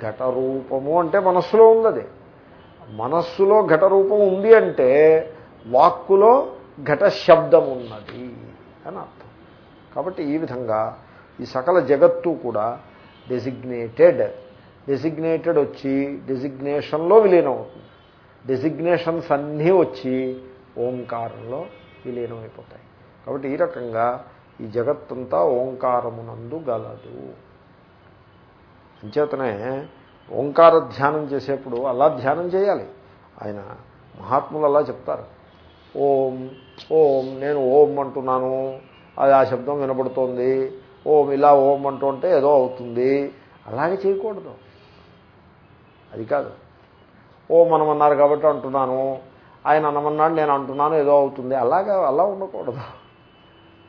ఘటరూపము అంటే మనస్సులో ఉంది మనస్సులో ఘటరూపం ఉంది అంటే వాక్కులో ఘట శబ్దం ఉన్నది అని అర్థం. కాబట్టి ఈ విధంగా ఈ సకల జగత్తు కూడా డెసిగ్నేటెడ్ డెసిగ్నేటెడ్ వచ్చి డెసిగ్నేషన్లో విలీనం అవుతుంది డెసిగ్నేషన్స్ అన్నీ వచ్చి ఓంకారంలో విలీనమైపోతాయి. కాబట్టి ఈ రకంగా ఈ జగత్తంతా ఓంకారమునందు గలదు. అంచేతనే ఓంకార ధ్యానం చేసేప్పుడు అలా ధ్యానం చేయాలి. ఆయన మహాత్ములు అలా చెప్తారు. ఓం ఓం నేను ఓం అంటున్నాను. అది ఆ శబ్దం వినబడుతోంది. ఓం ఇలా ఓం అంటుంటే ఏదో అవుతుంది. అలాగే చేయకూడదు. అది కాదు. ఓం అనమన్నారు కాబట్టి అంటున్నాను. ఆయన అనమన్నాడు నేను అంటున్నాను ఏదో అవుతుంది. అలాగా అలా ఉండకూడదు.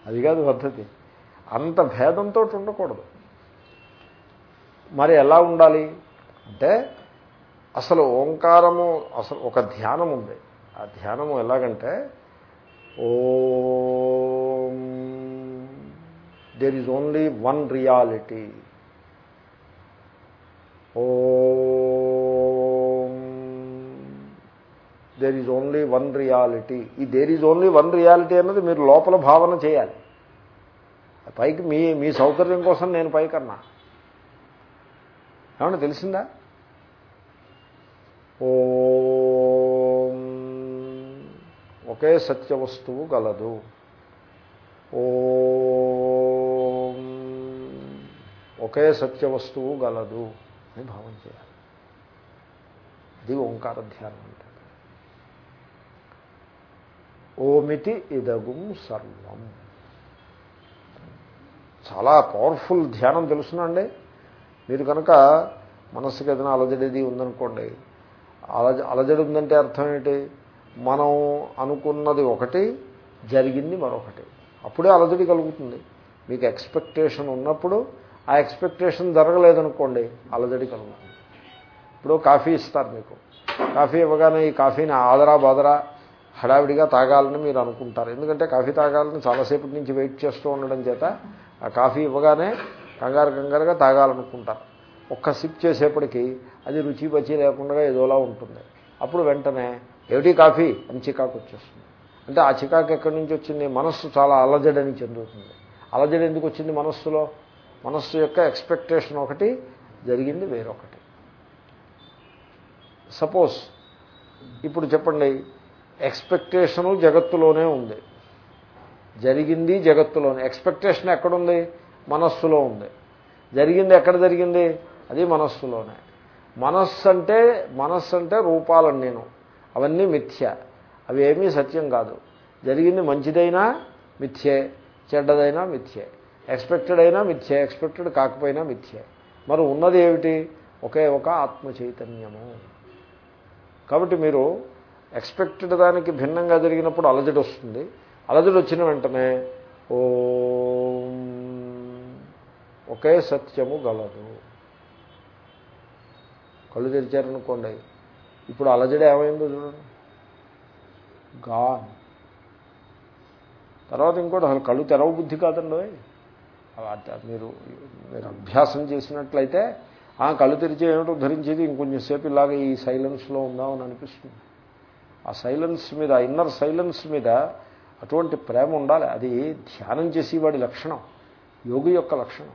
అది కాదు పద్ధతి. అంత భేదంతో ఉండకూడదు. మరి ఎలా ఉండాలి? అంటే అసలు ఓంకారము అసలు ఒక ధ్యానం ఉంది ఆ ధ్యానము ఎలాగంటే ఓ there is only one reality oh there is only one reality ఈ there is only one reality అన్నది మీరు లోపల భావన చేయాలి. పైకి మీ మీ సౌకర్యం కోసం నేను పైకన్నా. ఏమన్నా తెలిసిందా? ఓం ఒకే సత్య వస్తువు గలదు. ఓం ఒకే సత్య వస్తువు గలదు అని భావం చేయాలి. అది ఓంకార ధ్యానం అంటే ఓమితి ఇదగుం సర్వం. చాలా పవర్ఫుల్ ధ్యానం తెలుసునండి. మీరు కనుక మనస్సుకి ఏదైనా అలజడిది ఉందనుకోండి అలజ అలజడి ఉందంటే అర్థం ఏంటి? మనం అనుకున్నది ఒకటి జరిగింది మరొకటి. అప్పుడే అలజడి కలుగుతుంది. మీకు ఎక్స్పెక్టేషన్ ఉన్నప్పుడు ఆ ఎక్స్పెక్టేషన్ జరగలేదనుకోండి అలజడి కలుగుతుంది. ఇప్పుడు కాఫీ ఇస్తారు మీకు. కాఫీ ఇవ్వగానే ఈ కాఫీని ఆదరా బాదరా హడావిడిగా తాగాలని మీరు అనుకుంటారు. ఎందుకంటే కాఫీ తాగాలని చాలాసేపటి నుంచి వెయిట్ చేస్తూ ఉండడం చేత ఆ కాఫీ ఇవ్వగానే కంగారు కంగారుగా తాగాలనుకుంటారు. ఒక్క సిప్ చేసేప్పటికీ అది రుచి పచి లేకుండా ఏదోలా ఉంటుంది. అప్పుడు వెంటనే ఏమిటి కాఫీ? అని చికాకు వచ్చేస్తుంది. అంటే ఆ చికాకు ఎక్కడి నుంచి వచ్చింది? మనస్సు చాలా అలజడని చెందుతుంది. అలజడి ఎందుకు వచ్చింది మనస్సులో? మనస్సు యొక్క ఎక్స్పెక్టేషన్ ఒకటి జరిగింది వేరొకటి. సపోజ్ ఇప్పుడు చెప్పండి ఎక్స్పెక్టేషను జగత్తులోనే ఉంది. జరిగింది జగత్తులోనే. ఎక్స్పెక్టేషన్ ఎక్కడుంది? మనస్సులో ఉంది. జరిగింది ఎక్కడ జరిగింది? అది మనస్సులోనే. మనస్సు అంటే మనస్సు అంటే రూపాలని నేను. అవన్నీ మిథ్య. అవి ఏమీ సత్యం కాదు. జరిగింది మంచిదైనా మిథ్యే చెడ్డదైనా మిథ్యే. ఎక్స్పెక్టెడ్ అయినా మిథ్యే ఎక్స్పెక్టెడ్ కాకపోయినా మిథ్యే. మరి ఉన్నది ఏమిటి? ఒకే ఒక ఆత్మ చైతన్యము. కాబట్టి మీరు ఎక్స్పెక్టెడ్ దానికి భిన్నంగా జరిగినప్పుడు అలజడి వస్తుంది. అలజడి వచ్చిన వెంటనే ఓ ఒకే సత్యము గలదు. కళ్ళు తెరిచారనుకోండి. ఇప్పుడు అలజడి ఏమైందో చూడండి. గాన్ తర్వాత ఇంకోటి అసలు కళ్ళు తెరవ బుద్ధి కాదండి. మీరు మీరు అభ్యాసం చేసినట్లయితే ఆ కళ్ళు తెరిచి ఏమిటో ధరించేది ఇంకొంచెం సేపు ఇలాగ ఈ సైలెన్స్లో ఉందామని అనిపిస్తుంది. ఆ సైలెన్స్ మీద ఆ ఇన్నర్ సైలెన్స్ మీద అటువంటి ప్రేమ ఉండాలి. అది ధ్యానం చేసేవాడి లక్షణం. యోగి యొక్క లక్షణం.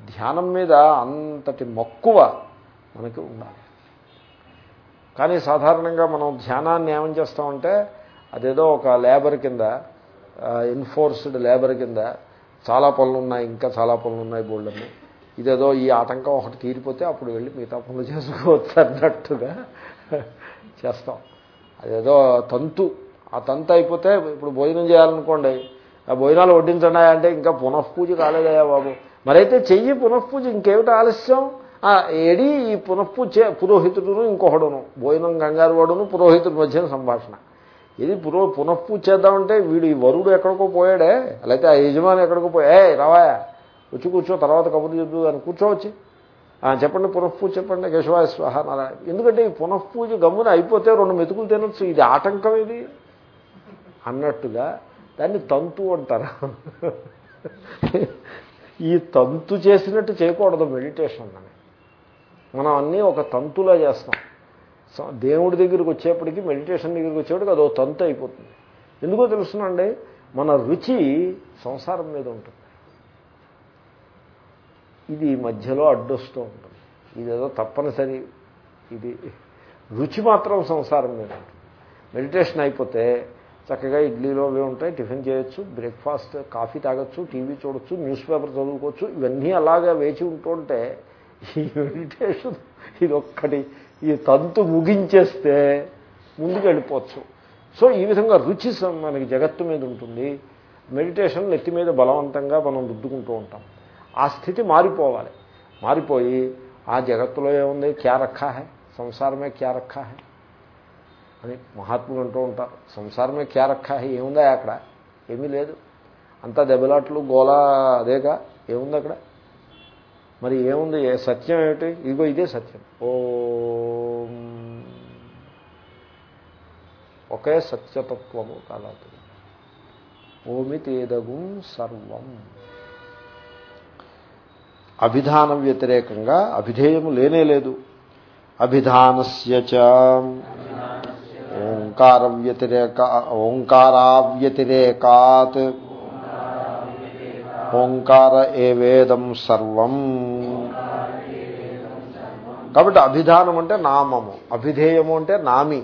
ధ్యానం మీద అంతటి మక్కువ మనకి ఉండాలి. కానీ సాధారణంగా మనం ధ్యానాన్ని ఏమని చేస్తామంటే అదేదో ఒక లేబర్ కింద ఎన్ఫోర్స్డ్ లేబర్ కింద చాలా పనులు ఉన్నాయి ఇంకా చాలా పనులు ఉన్నాయి బోల్డన్ని. ఇదేదో ఈ ఆటంకం ఒకటి తీరిపోతే అప్పుడు వెళ్ళి మిగతా పనులు చేసుకోవచ్చు అన్నట్టుగా చేస్తాం. అదేదో తంతు. ఆ తంతు అయిపోతే ఇప్పుడు భోజనం చేయాలనుకోండి ఆ భోజనాలు వడ్డించండి అంటే ఇంకా పునఃపూజ కాలేదయా బాబు. మరైతే చెయ్యి పునఃపూజ ఇంకేమిటి ఆలస్యం? ఏడి ఈ పునఃపూజ పురోహితుడును ఇంకొకడును భోజనం కంగారు వాడును పురోహితుడి మధ్యన సంభాషణ. ఇది పురో పునఃపూజ చేద్దామంటే వీడు ఈ వరుడు ఎక్కడికో పోయాడే లేకపోతే ఆ యజమాని ఎక్కడికో పోయా ఏ రావాయా వచ్చి కూర్చో తర్వాత కబుర్లు చెప్పు అని కూర్చోవచ్చి. చెప్పండి పునఃపూజ చెప్పండి కేశవాయ స్వాహ నారాయణ. ఎందుకంటే ఈ పునఃపూజ గమ్మున అయిపోతే రెండు మెతుకులు తినొచ్చు ఇది ఆటంకం ఇది. అన్నట్టుగా దాన్ని తంతు అంటారు. ఈ తంతు చేసినట్టు చేయకూడదు మెడిటేషన్ అని. మనం అన్నీ ఒక తంతులా చేస్తాం. దేవుడి దగ్గరికి వచ్చేప్పటికి మెడిటేషన్ దగ్గరికి వచ్చేప్పటికి అదో తంతు అయిపోతుంది. ఎందుకో తెలుస్తుందండి మన రుచి సంసారం మీద ఉంటుంది. ఇది మధ్యలో అడ్డొస్తూ ఉంటుంది. ఇదేదో తప్పనిసరి ఇది రుచి మాత్రం సంసారం మీద ఉంటుంది. మెడిటేషన్ అయిపోతే చక్కగా ఇడ్లీలో అవి ఉంటాయి టిఫిన్ చేయొచ్చు బ్రేక్ఫాస్ట్ కాఫీ తాగొచ్చు టీవీ చూడొచ్చు న్యూస్ పేపర్ చదువుకోవచ్చు ఇవన్నీ అలాగా వేచి ఉంటుంటే ఈ మెడిటేషన్ ఇది ఒక్కటి ఈ తంతు ముగించేస్తే ముందుకు వెళ్ళిపోవచ్చు సో ఈ విధంగా రుచి మనకి జగత్తు మీద ఉంటుంది. మెడిటేషన్ నెత్తి మీద బలవంతంగా మనం రుద్దుకుంటూ ఉంటాం. ఆ స్థితి మారిపోవాలి. మారిపోయి ఆ జగత్తులో ఏముంది? క్యా రఖా హై సంసారమే క్యా రఖా హై అని మహాత్ములు అంటూ ఉంటారు. సంసారమే క్యా ఏముందా అక్కడ? ఏమీ లేదు. అంతా దెబ్బలాట్లు గోలా అదేగా? ఏముంది అక్కడ? మరి ఏముంది? ఏ సత్యం ఏమిటి? ఇదిగో ఇదే సత్యం. ఓ. ఒకే సత్యతత్వము కలదు ఓమితేదగుం సర్వం. అభిధాన వ్యతిరేకంగా అభిధేయము లేనే లేదు. అభిధానస్య చ. ఓంకార వ్యతిరేక ఓంకారా వ్యతిరేకాత్ ఓంకార ఏ వేదం సర్వం. కాబట్టి అభిధానం అంటే నామము. అభిధేయము అంటే నామి.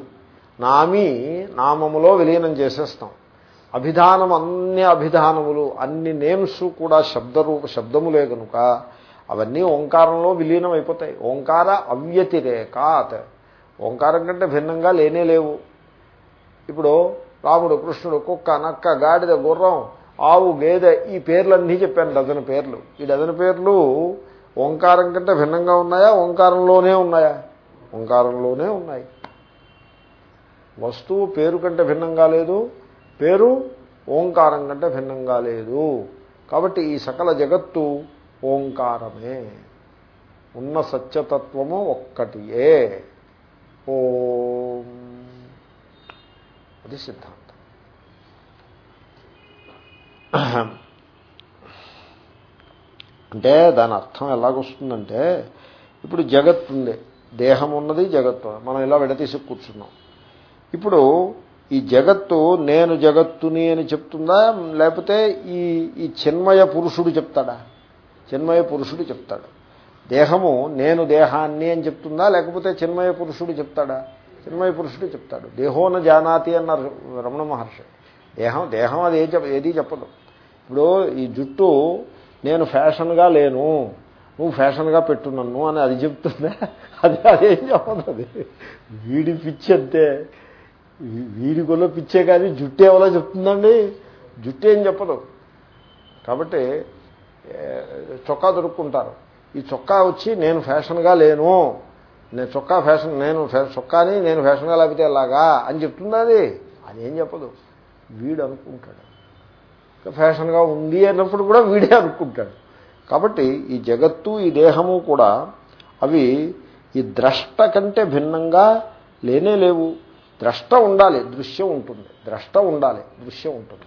నామి నామములో విలీనం చేసేస్తాం. అభిధానం అన్ని అభిధానములు అన్ని నేమ్స్ కూడా శబ్దరూప శబ్దములే కనుక అవన్నీ ఓంకారంలో విలీనం అయిపోతాయి ఓంకార అవ్యతిరేకాత్. ఓంకారం కంటే భిన్నంగా లేనే లేవు. ఇప్పుడు రాముడు కృష్ణుడు కుక్క నక్క గాడిద గుర్రం ఆవు గేదె ఈ పేర్లన్నీ చెప్పాను డజన్ పేర్లు. ఈ డజన్ పేర్లు ఓంకారం కంటే భిన్నంగా ఉన్నాయా? ఓంకారంలోనే ఉన్నాయా? ఓంకారంలోనే ఉన్నాయి. వస్తువు పేరు కంటే భిన్నంగా లేదు పేరు ఓంకారం కంటే భిన్నంగా లేదు. కాబట్టి ఈ సకల జగత్తు ఓంకారమే. ఉన్న సత్యతత్వము ఒక్కటియే. ఓం. అది సిద్ధాంతం. అంటే దాని అర్థం ఎలాగొస్తుందంటే ఇప్పుడు జగత్ ఉంది. దేహం ఉన్నది జగత్తు మనం ఇలా విడతీసి కూర్చున్నాం. ఇప్పుడు ఈ జగత్తు నేను జగత్తుని అని చెప్తుందా? లేకపోతే ఈ ఈ చిన్మయ పురుషుడు చెప్తాడా? చిన్మయ పురుషుడు చెప్తాడు. దేహము నేను దేహాన్ని అని చెప్తుందా? లేకపోతే చిన్మయ పురుషుడు చెప్తాడా? చిన్మయ పురుషుడు చెప్తాడు. దేహోన జానాతి అన్నారు రమణ మహర్షి. దేహం దేహం అది ఏ చెప్ప ఏది చెప్పదు. ఇప్పుడు ఈ జుట్టు నేను ఫ్యాషన్గా లేను నువ్వు ఫ్యాషన్గా పెట్టు నన్ను అని అది చెప్తుందా? అది అదేం చెప్పదు అది. వీడి పిచ్చి అంతే. వీడి గొల్ల పిచ్చే కానీ జుట్టు ఎవరో చెప్తుందండి. జుట్టు ఏం చెప్పదు. కాబట్టి చొక్కా దొరుక్కుంటారు. ఈ చొక్కా వచ్చి నేను ఫ్యాషన్గా లేను నేను చొక్కా ఫ్యాషన్ నేను చొక్కాని నేను ఫ్యాషన్గా లేకపోతే అలాగా అని చెప్తుందా అది? అదేం చెప్పదు. వీడు అనుకుంటాడు. ఫ్యాషన్గా ఉంది అన్నప్పుడు కూడా వీడే అనుకుంటాడు. కాబట్టి ఈ జగత్తు ఈ దేహము కూడా అవి ఈ ద్రష్ట కంటే భిన్నంగా లేనే లేవు. ద్రష్ట ఉండాలి దృశ్యం ఉంటుంది. ద్రష్ట ఉండాలి దృశ్యం ఉంటుంది.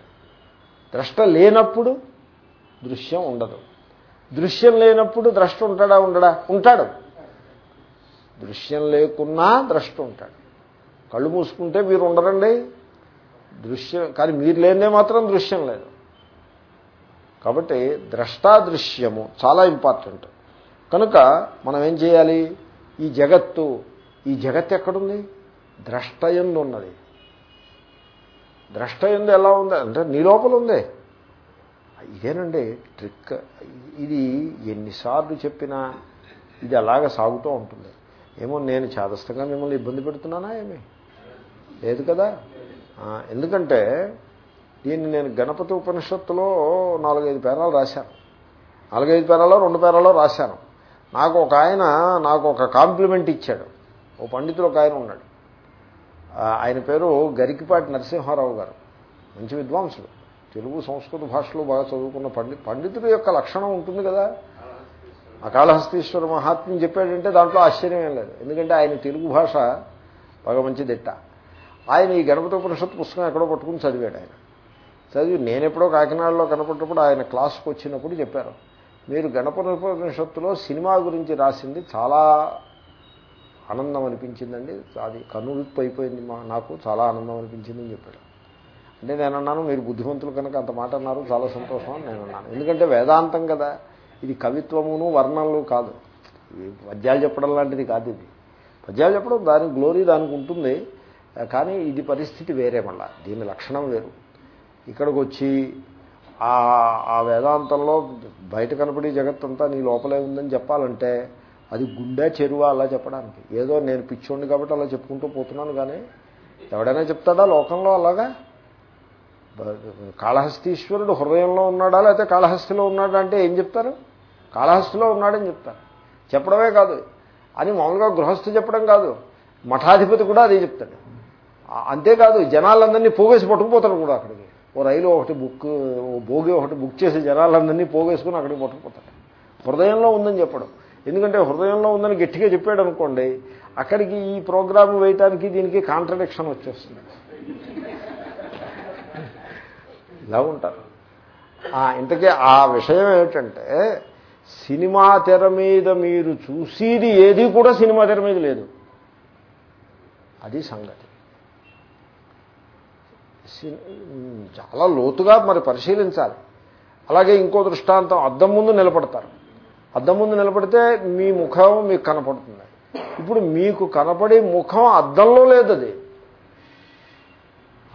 ద్రష్ట లేనప్పుడు దృశ్యం ఉండదు. దృశ్యం లేనప్పుడు ద్రష్ట ఉంటాడా ఉండడా? ఉంటాడు. దృశ్యం లేకున్నా ద్రష్ట ఉంటాడు. కళ్ళు మూసుకుంటే మీరు ఉండరండి. దృశ్యం కానీ మీరు లేనే మాత్రం దృశ్యం లేదు. కాబట్టి ద్రష్టాదృశ్యము చాలా ఇంపార్టెంట్. కనుక మనం ఏం చేయాలి? ఈ జగత్తు ఈ జగత్ ఎక్కడుంది? ద్రష్టయందు ఉన్నది. ద్రష్టయందు ఎలా ఉంది? అంటే నీ లోపల ఉంది. ఇదేనండి ట్రిక్. ఇది ఎన్నిసార్లు చెప్పినా ఇది అలాగ సాగుతూ ఉంటుంది. ఏమో నేను చాదస్తంగా మిమ్మల్ని ఇబ్బంది పెడుతున్నానా ఏమి? లేదు కదా? ఎందుకంటే దీన్ని నేను గణపతి ఉపనిషత్తులో నాలుగైదు పేరాలు రాశాను. నాలుగైదు పేరాలో రెండు పేరాలో రాశాను. నాకు ఒక ఆయన నాకు ఒక కాంప్లిమెంట్ ఇచ్చాడు. ఓ పండితులు ఒక ఆయన ఉన్నాడు. ఆయన పేరు గరికిపాటి నరసింహారావు గారు. మంచి విద్వాంసుడు. తెలుగు సంస్కృత భాషలో బాగా చదువుకున్న పండి పండితుడి యొక్క లక్షణం ఉంటుంది కదా? అకాళహస్తీశ్వర మహాత్మ్యం చెప్పాడంటే దాంట్లో ఆశ్చర్యం ఏం లేదు. ఎందుకంటే ఆయన తెలుగు భాష బాగా మంచి దిట్ట. ఆయన ఈ గణపతి ఉపనిషత్తు పుస్తకం ఎక్కడో పట్టుకుని చదివాడు ఆయన. చదివి నేను ఎప్పుడో కాకినాడలో కనపడినప్పుడు ఆయన క్లాస్కి వచ్చినప్పుడు చెప్పారు. మీరు గణపతి ఉపనిషత్తులో సినిమా గురించి రాసింది చాలా ఆనందం అనిపించిందండి. అది కనువిప్పు అయిపోయింది మా నాకు చాలా ఆనందం అనిపించింది అని చెప్పాడు. అంటే నేను అన్నాను మీరు బుద్ధిమంతులు కనుక అంత మాట అన్నారు చాలా సంతోషం అని నేను అన్నాను. ఎందుకంటే వేదాంతం కదా. ఇది కవిత్వమును వర్ణనలు కాదు. పద్యాలు చెప్పడం లాంటిది కాదు ఇది. పద్యాలు చెప్పడం దాని గ్లోరీ దానికి ఉంటుంది కానీ ఇది పరిస్థితి వేరే మళ్ళా. దీని లక్షణం వేరు. ఇక్కడికి వచ్చి ఆ ఆ వేదాంతంలో బయట కనపడే జగత్తంతా నీ లోపలే ఉందని చెప్పాలంటే అది గుండె చెరువు అలా చెప్పడానికి. ఏదో నేను పిచ్చోండి కాబట్టి అలా చెప్పుకుంటూ పోతున్నాను కానీ ఎవడైనా చెప్తాడా? లోకంలో అలాగా? కాళహస్తీశ్వరుడు హృదయంలో ఉన్నాడా? లేకపోతే కాళహస్తిలో ఉన్నాడా అంటే ఏం చెప్తారు? కాళహస్తిలో ఉన్నాడని చెప్తారు. చెప్పడమే కాదు. అని మామూలుగా గృహస్థు చెప్పడం కాదు. మఠాధిపతి కూడా అదే చెప్తాడు. అంతేకాదు జనాలందరినీ పోగేసి పట్టుకుపోతాడు కూడా అక్కడికి. ఓ రైలు ఒకటి బుక్ ఓ భోగి ఒకటి బుక్ చేసి జనాలందరినీ పోగేసుకుని అక్కడికి పట్టుకుపోతాడు. హృదయంలో ఉందని చెప్పడం. ఎందుకంటే హృదయంలో ఉందని గట్టిగా చెప్పాడు అనుకోండి అక్కడికి ఈ ప్రోగ్రామ్ వేయటానికి దీనికి కాంట్రడిక్షన్ వచ్చేస్తుంది. ఇలా ఉంటారు. ఇంతకీ ఆ విషయం ఏమిటంటే సినిమా తెర మీద మీరు చూసేది ఏది కూడా సినిమా తెర మీద లేదు. అది సంగతి. చాలా లోతుగా మరి పరిశీలించాలి. అలాగే ఇంకో దృష్టాంతం అద్దం ముందు నిలబడతారు. అద్దం ముందు నిలబడితే మీ ముఖం మీకు కనపడుతుంది. ఇప్పుడు మీకు కనపడే ముఖం అద్దంలో లేదు అది.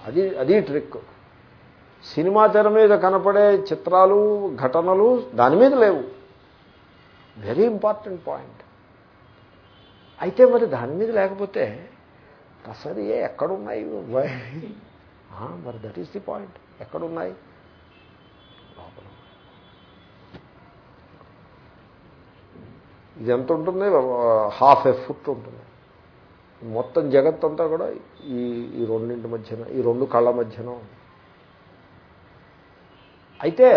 అది అది ట్రిక్. సినిమా తెర మీద కనపడే చిత్రాలు ఘటనలు దాని మీద లేవు. Very important point. అయితే మరి దాని మీద లేకపోతే అసలు ఏ ఎక్కడున్నాయి? మరి దట్ ఈస్ ది పాయింట్ ఎక్కడున్నాయి? లోపల. ఇది ఎంత ఉంటుంది? హాఫ్ ఎ ఫుట్ ఉంటుంది. మొత్తం జగత్తంతా కూడా ఈ ఈ రెండింటి మధ్యన ఈ రెండు కళ్ళ మధ్యన అయితే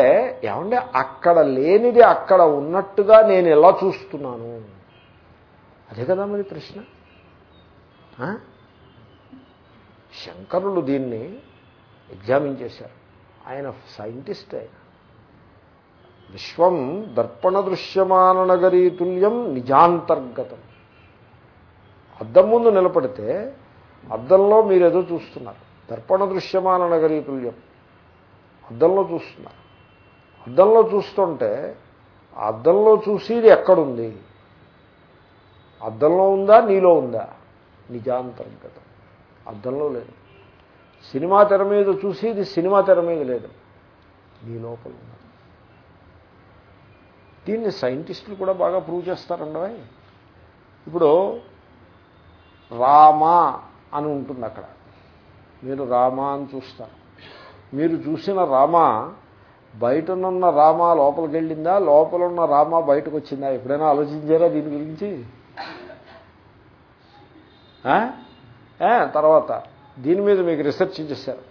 ఏమంటే అక్కడ లేనిది అక్కడ ఉన్నట్టుగా నేను ఎలా చూస్తున్నాను? అదే కదా మరి ప్రశ్న. శంకరులు దీన్ని ఎగ్జామిన్ చేశారు. ఆయన సైంటిస్ట్ ఆయన. విశ్వం దర్పణ దృశ్యమాన నగరీతుల్యం నిజాంతర్గతం. అద్దం ముందు నిలబడితే అద్దంలో మీరు ఏదో చూస్తున్నారు. దర్పణ దృశ్యమాన నగరీతుల్యం. అద్దంలో చూస్తున్నా. అద్దంలో చూస్తుంటే అద్దంలో చూసేది ఎక్కడుంది? అద్దంలో ఉందా? నీలో ఉందా? నిజాంతర్గతం అద్దంలో లేదు. సినిమా తెర మీద చూసేది సినిమా తెర మీద లేదు. నీ లోపల ఉంది? దీన్ని సైంటిస్టులు కూడా బాగా ప్రూవ్ చేస్తారండి ఇప్పుడు రామ అని ఉంటుంది అక్కడ. మీరు రామ అని చూస్తారు. మీరు చూసిన రామ బయటనున్న రామ లోపలికి వెళ్ళిందా లోపల ఉన్న రామ బయటకు వచ్చిందా ఎప్పుడైనా ఆలోచించారా దీని గురించి? తర్వాత దీని మీద మీకు రీసెర్చ్ చేశారు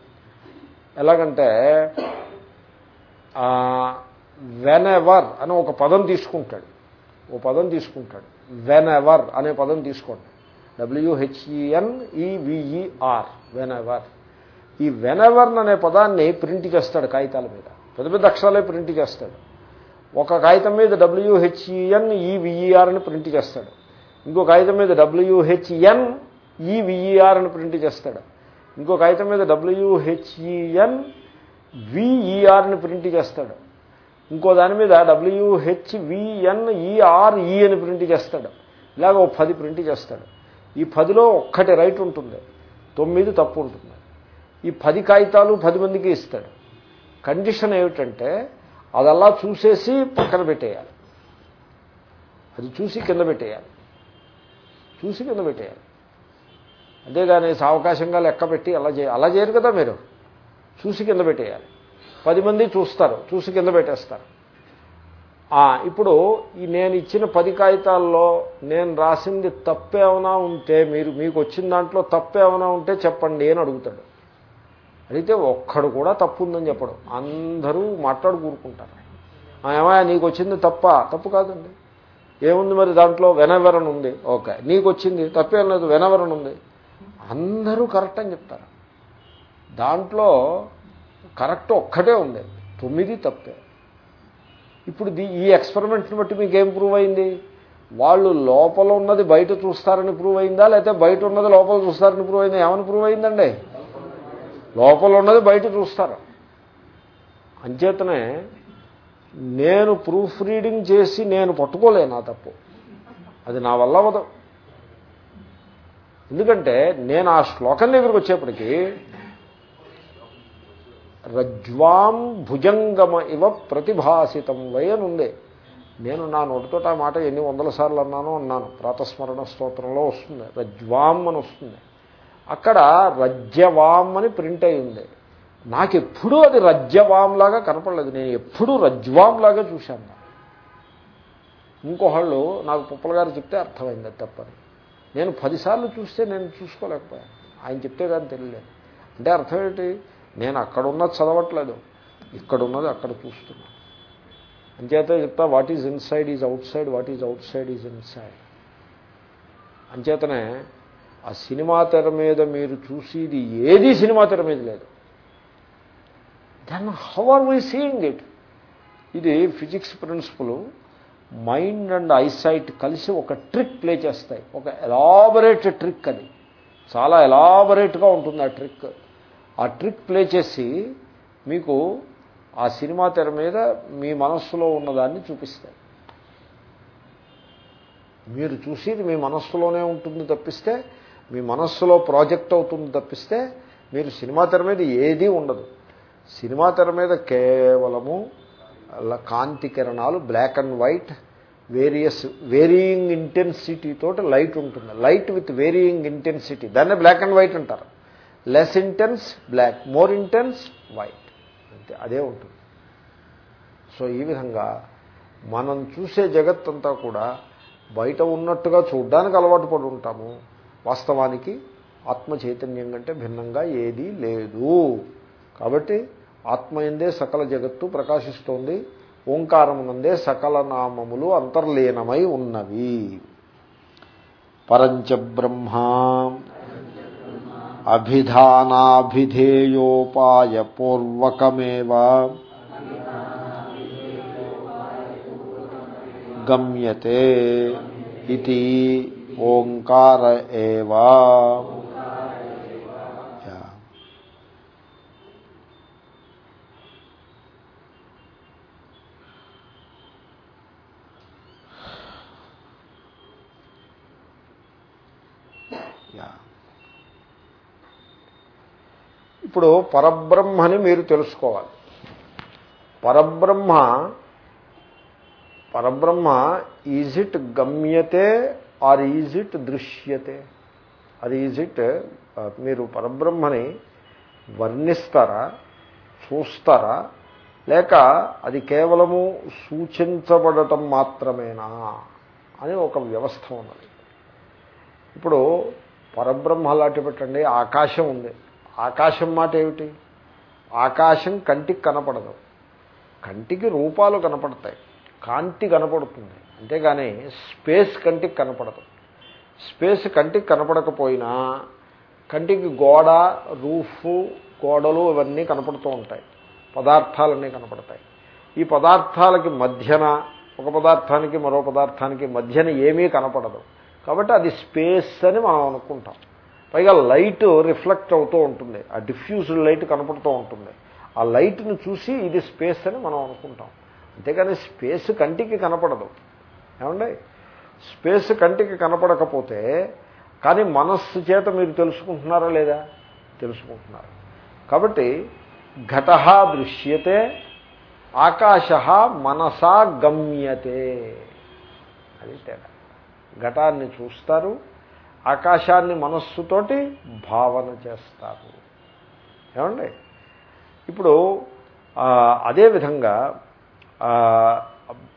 ఎలాగంటే వెన్ ఎవర్ అని ఒక పదం తీసుకుంటాడు. ఓ పదం తీసుకుంటాడు. వెన్ ఎవర్ అనే పదం తీసుకోండి. డబ్ల్యూహెచ్ఈఎన్ ఈవిఈఆర్ వెన్ ఎవర్ ఈ వెనవర్న్ అనే పదాన్ని ప్రింట్ చేస్తాడు కాగితాల మీద. పెద్ద పెద్ద అక్షరాలే ప్రింట్ చేస్తాడు. ఒక కాగితం మీద డబ్ల్యూహెచ్ఈఎన్ ఈవిఈఆర్ అని ప్రింట్ చేస్తాడు. ఇంకో కాగితం మీద డబ్ల్యూహెచ్ఎన్ ఈవిఈఆర్ అని ప్రింట్ చేస్తాడు. ఇంకో కాగితం మీద డబ్ల్యూహెచ్ఈఎన్ విఈఆర్ని ప్రింట్ చేస్తాడు. ఇంకో దాని మీద డబ్ల్యూహెచ్విఎన్ఈఆర్ఈ అని ప్రింట్ చేస్తాడు. ఇలాగ ఓ పది ప్రింట్ చేస్తాడు. ఈ పదిలో ఒక్కటి రైట్ ఉంటుంది. తొమ్మిది తప్పు ఉంటుంది. ఈ పది కాగితాలు పది మందికి ఇస్తాడు. కండిషన్ ఏమిటంటే అదల్లా చూసేసి పక్కన పెట్టేయాలి. అది చూసి కింద పెట్టేయాలి. చూసి కింద పెట్టేయాలి. అంతేగాని సావకాశంగా లెక్క పెట్టి అలా చేయ అలా చేయరు కదా మీరు. చూసి కింద పెట్టేయాలి. పది మంది చూస్తారు చూసి కింద పెట్టేస్తారు. ఇప్పుడు ఈ నేను ఇచ్చిన పది కాగితాల్లో నేను రాసింది తప్పేమైనా ఉంటే మీరు మీకు వచ్చిన దాంట్లో తప్పేమైనా ఉంటే చెప్పండి అని అడుగుతాడు. అడిగితే ఒక్కడు కూడా తప్పు ఉందని చెప్పడం. అందరూ మాట్లాడు కూరుకుంటారు ఏమయ్యా నీకు వచ్చింది తప్ప? తప్పు కాదండి. ఏముంది మరి దాంట్లో? వెనవెరన్ ఉంది. ఓకే. నీకు వచ్చింది తప్పేం లేదు. వెనవెరన్ ఉంది. అందరూ కరెక్ట్ అని చెప్తారు. దాంట్లో కరెక్ట్ ఒక్కటే ఉంది. తొమ్మిది తప్పే. ఇప్పుడు ఈ ఎక్స్పెరిమెంట్ని బట్టి మీకు ఏం ప్రూవ్ అయింది? వాళ్ళు లోపల ఉన్నది బయట చూస్తారని ప్రూవ్ అయిందా? లేకపోతే బయట ఉన్నది లోపల చూస్తారని ప్రూవ్ అయిందా? ఏమని ప్రూవ్ అయిందండి? లోపల ఉన్నది బయట చూస్తారు. అంచేతనే నేను ప్రూఫ్ రీడింగ్ చేసి నేను పట్టుకోలేను ఆ తప్పు. అది నా వల్ల అవ్వదు ఎందుకంటే నేను ఆ శ్లోకం దగ్గరికి వచ్చేప్పటికీ రజ్వాం భుజంగమ ఇవ ప్రతిభాసితం వయనుండే. నేను నా నోటితో ఆ మాట ఎన్ని వందల సార్లు అన్నానో అన్నాను. ప్రాతస్మరణ స్తోత్రంలో వస్తుంది. రజ్వాం అని వస్తుంది. అక్కడ రజ్యవాం అని ప్రింట్ అయి ఉంది. నాకెప్పుడూ అది రజ్యవాం లాగా కనపడలేదు. నేను ఎప్పుడూ రజ్వాం లాగా చూశాను ఇంకొకళ్ళు నాకు పుప్పల గారు చెప్తే అర్థమైంది అది తప్పని. నేను పదిసార్లు చూస్తే నేను చూసుకోలేకపోయాను. ఆయన చెప్తే కానీ తెలియలేదు. అంటే అర్థం ఏంటి? నేను అక్కడ ఉన్నది చదవట్లేదు. ఇక్కడ ఉన్నది అక్కడ చూస్తున్నాను. అంచేత చెప్తా what is inside is outside what is outside is inside. అంచేతనే ఆ సినిమా తెర మీద మీరు చూసేది ఏది సినిమా తెర మీద లేదు. Then how are we seeing it ఇది physics principle mind and eyesight కలిసి ఒక ట్రిక్ ప్లే చేస్తాయి. ఒక ఎలాబరేట్ ట్రిక్ అది. చాలా ఎలాబరేట్గా ఉంటుంది ఆ ట్రిక్. ఆ ట్రిక్ ప్లే చేసి మీకు ఆ సినిమా తెర మీద మీ మనస్సులో ఉన్నదాన్ని చూపిస్తాయి. మీరు చూసేది మీ మనస్సులోనే ఉంటుంది తప్పిస్తే మీ మనస్సులో ప్రాజెక్ట్ అవుతుంది తప్పిస్తే మీరు సినిమా తెర మీద ఏదీ ఉండదు. సినిమా తెర మీద కేవలము కాంతి కిరణాలు black and white various varying intensity తోటి లైట్ ఉంటుంది. లైట్ విత్ వేరియింగ్ ఇంటెన్సిటీ దాన్నే బ్లాక్ అండ్ వైట్ అంటారు. Less intense black more intense white అంతే అదే ఉంటుంది. సో ఈ విధంగా మనం చూసే జగత్తంతా కూడా బయట ఉన్నట్టుగా చూడ్డానికి అలవాటు పడి ఉంటాము. వాస్తవానికి ఆత్మ చైతన్యం కంటే భిన్నంగా ఏదీ లేదు. కాబట్టి ఆత్మయందే సకల జగత్తు ప్రకాశిస్తోంది ఓంకారమునందే సకల నామములు అంతర్లీనమై ఉన్నవి. పరంచ అభిధానాభిధేయోపాయపూర్వకమేవా గమ్యతే ఇది. ఓంకార ఏవా. ఇప్పుడు పరబ్రహ్మని మీరు తెలుసుకోవాలి. పరబ్రహ్మ పరబ్రహ్మ ఈజ్ ఇట్ గమ్యతే ఆర్ ఈజ్ ఇట్ దృశ్యతే? అది ఈజ్ ఇట్ మీరు పరబ్రహ్మని వర్ణిస్తారా? చూస్తారా? లేక అది కేవలము సూచించబడటం మాత్రమేనా? అని ఒక వ్యవస్థ ఉన్నది. ఇప్పుడు పరబ్రహ్మ అలాంటి పెట్టండి ఆకాశం ఉంది. ఆకాశం మాట ఏమిటి? ఆకాశం కంటికి కనపడదు. కంటికి రూపాలు కనపడతాయి. కాంతి కనపడుతుంది. అంతేగాని స్పేస్ కంటికి కనపడదు. స్పేస్ కంటికి కనపడకపోయినా కంటికి గోడ రూఫ్ గోడలు ఇవన్నీ కనపడుతూ ఉంటాయి. పదార్థాలన్నీ కనపడతాయి. ఈ పదార్థాలకి మధ్యన ఒక పదార్థానికి మరో పదార్థానికి మధ్యన ఏమీ కనపడదు. కాబట్టి అది స్పేస్ అని మనం అనుకుంటాం. పైగా లైట్ రిఫ్లెక్ట్ అవుతూ ఉంటుంది. ఆ డిఫ్యూజ్డ్ లైట్ కనపడుతూ ఉంటుంది. ఆ లైట్ను చూసి ఇది స్పేస్ అని మనం అనుకుంటాం. అంతేగాని స్పేస్ కంటికి కనపడదు. ఏమండి? స్పేస్ కంటికి కనపడకపోతే కానీ మనస్సు చేత మీరు తెలుసుకుంటున్నారా లేదా? తెలుసుకుంటున్నారు. కాబట్టి ఘట దృశ్యతే ఆకాశ మనసా గమ్యతే. అది తేడా. ఘటాన్ని చూస్తారు ఆకాశాన్ని మనస్సుతోటి భావన చేస్తారు. ఏమండి? ఇప్పుడు అదేవిధంగా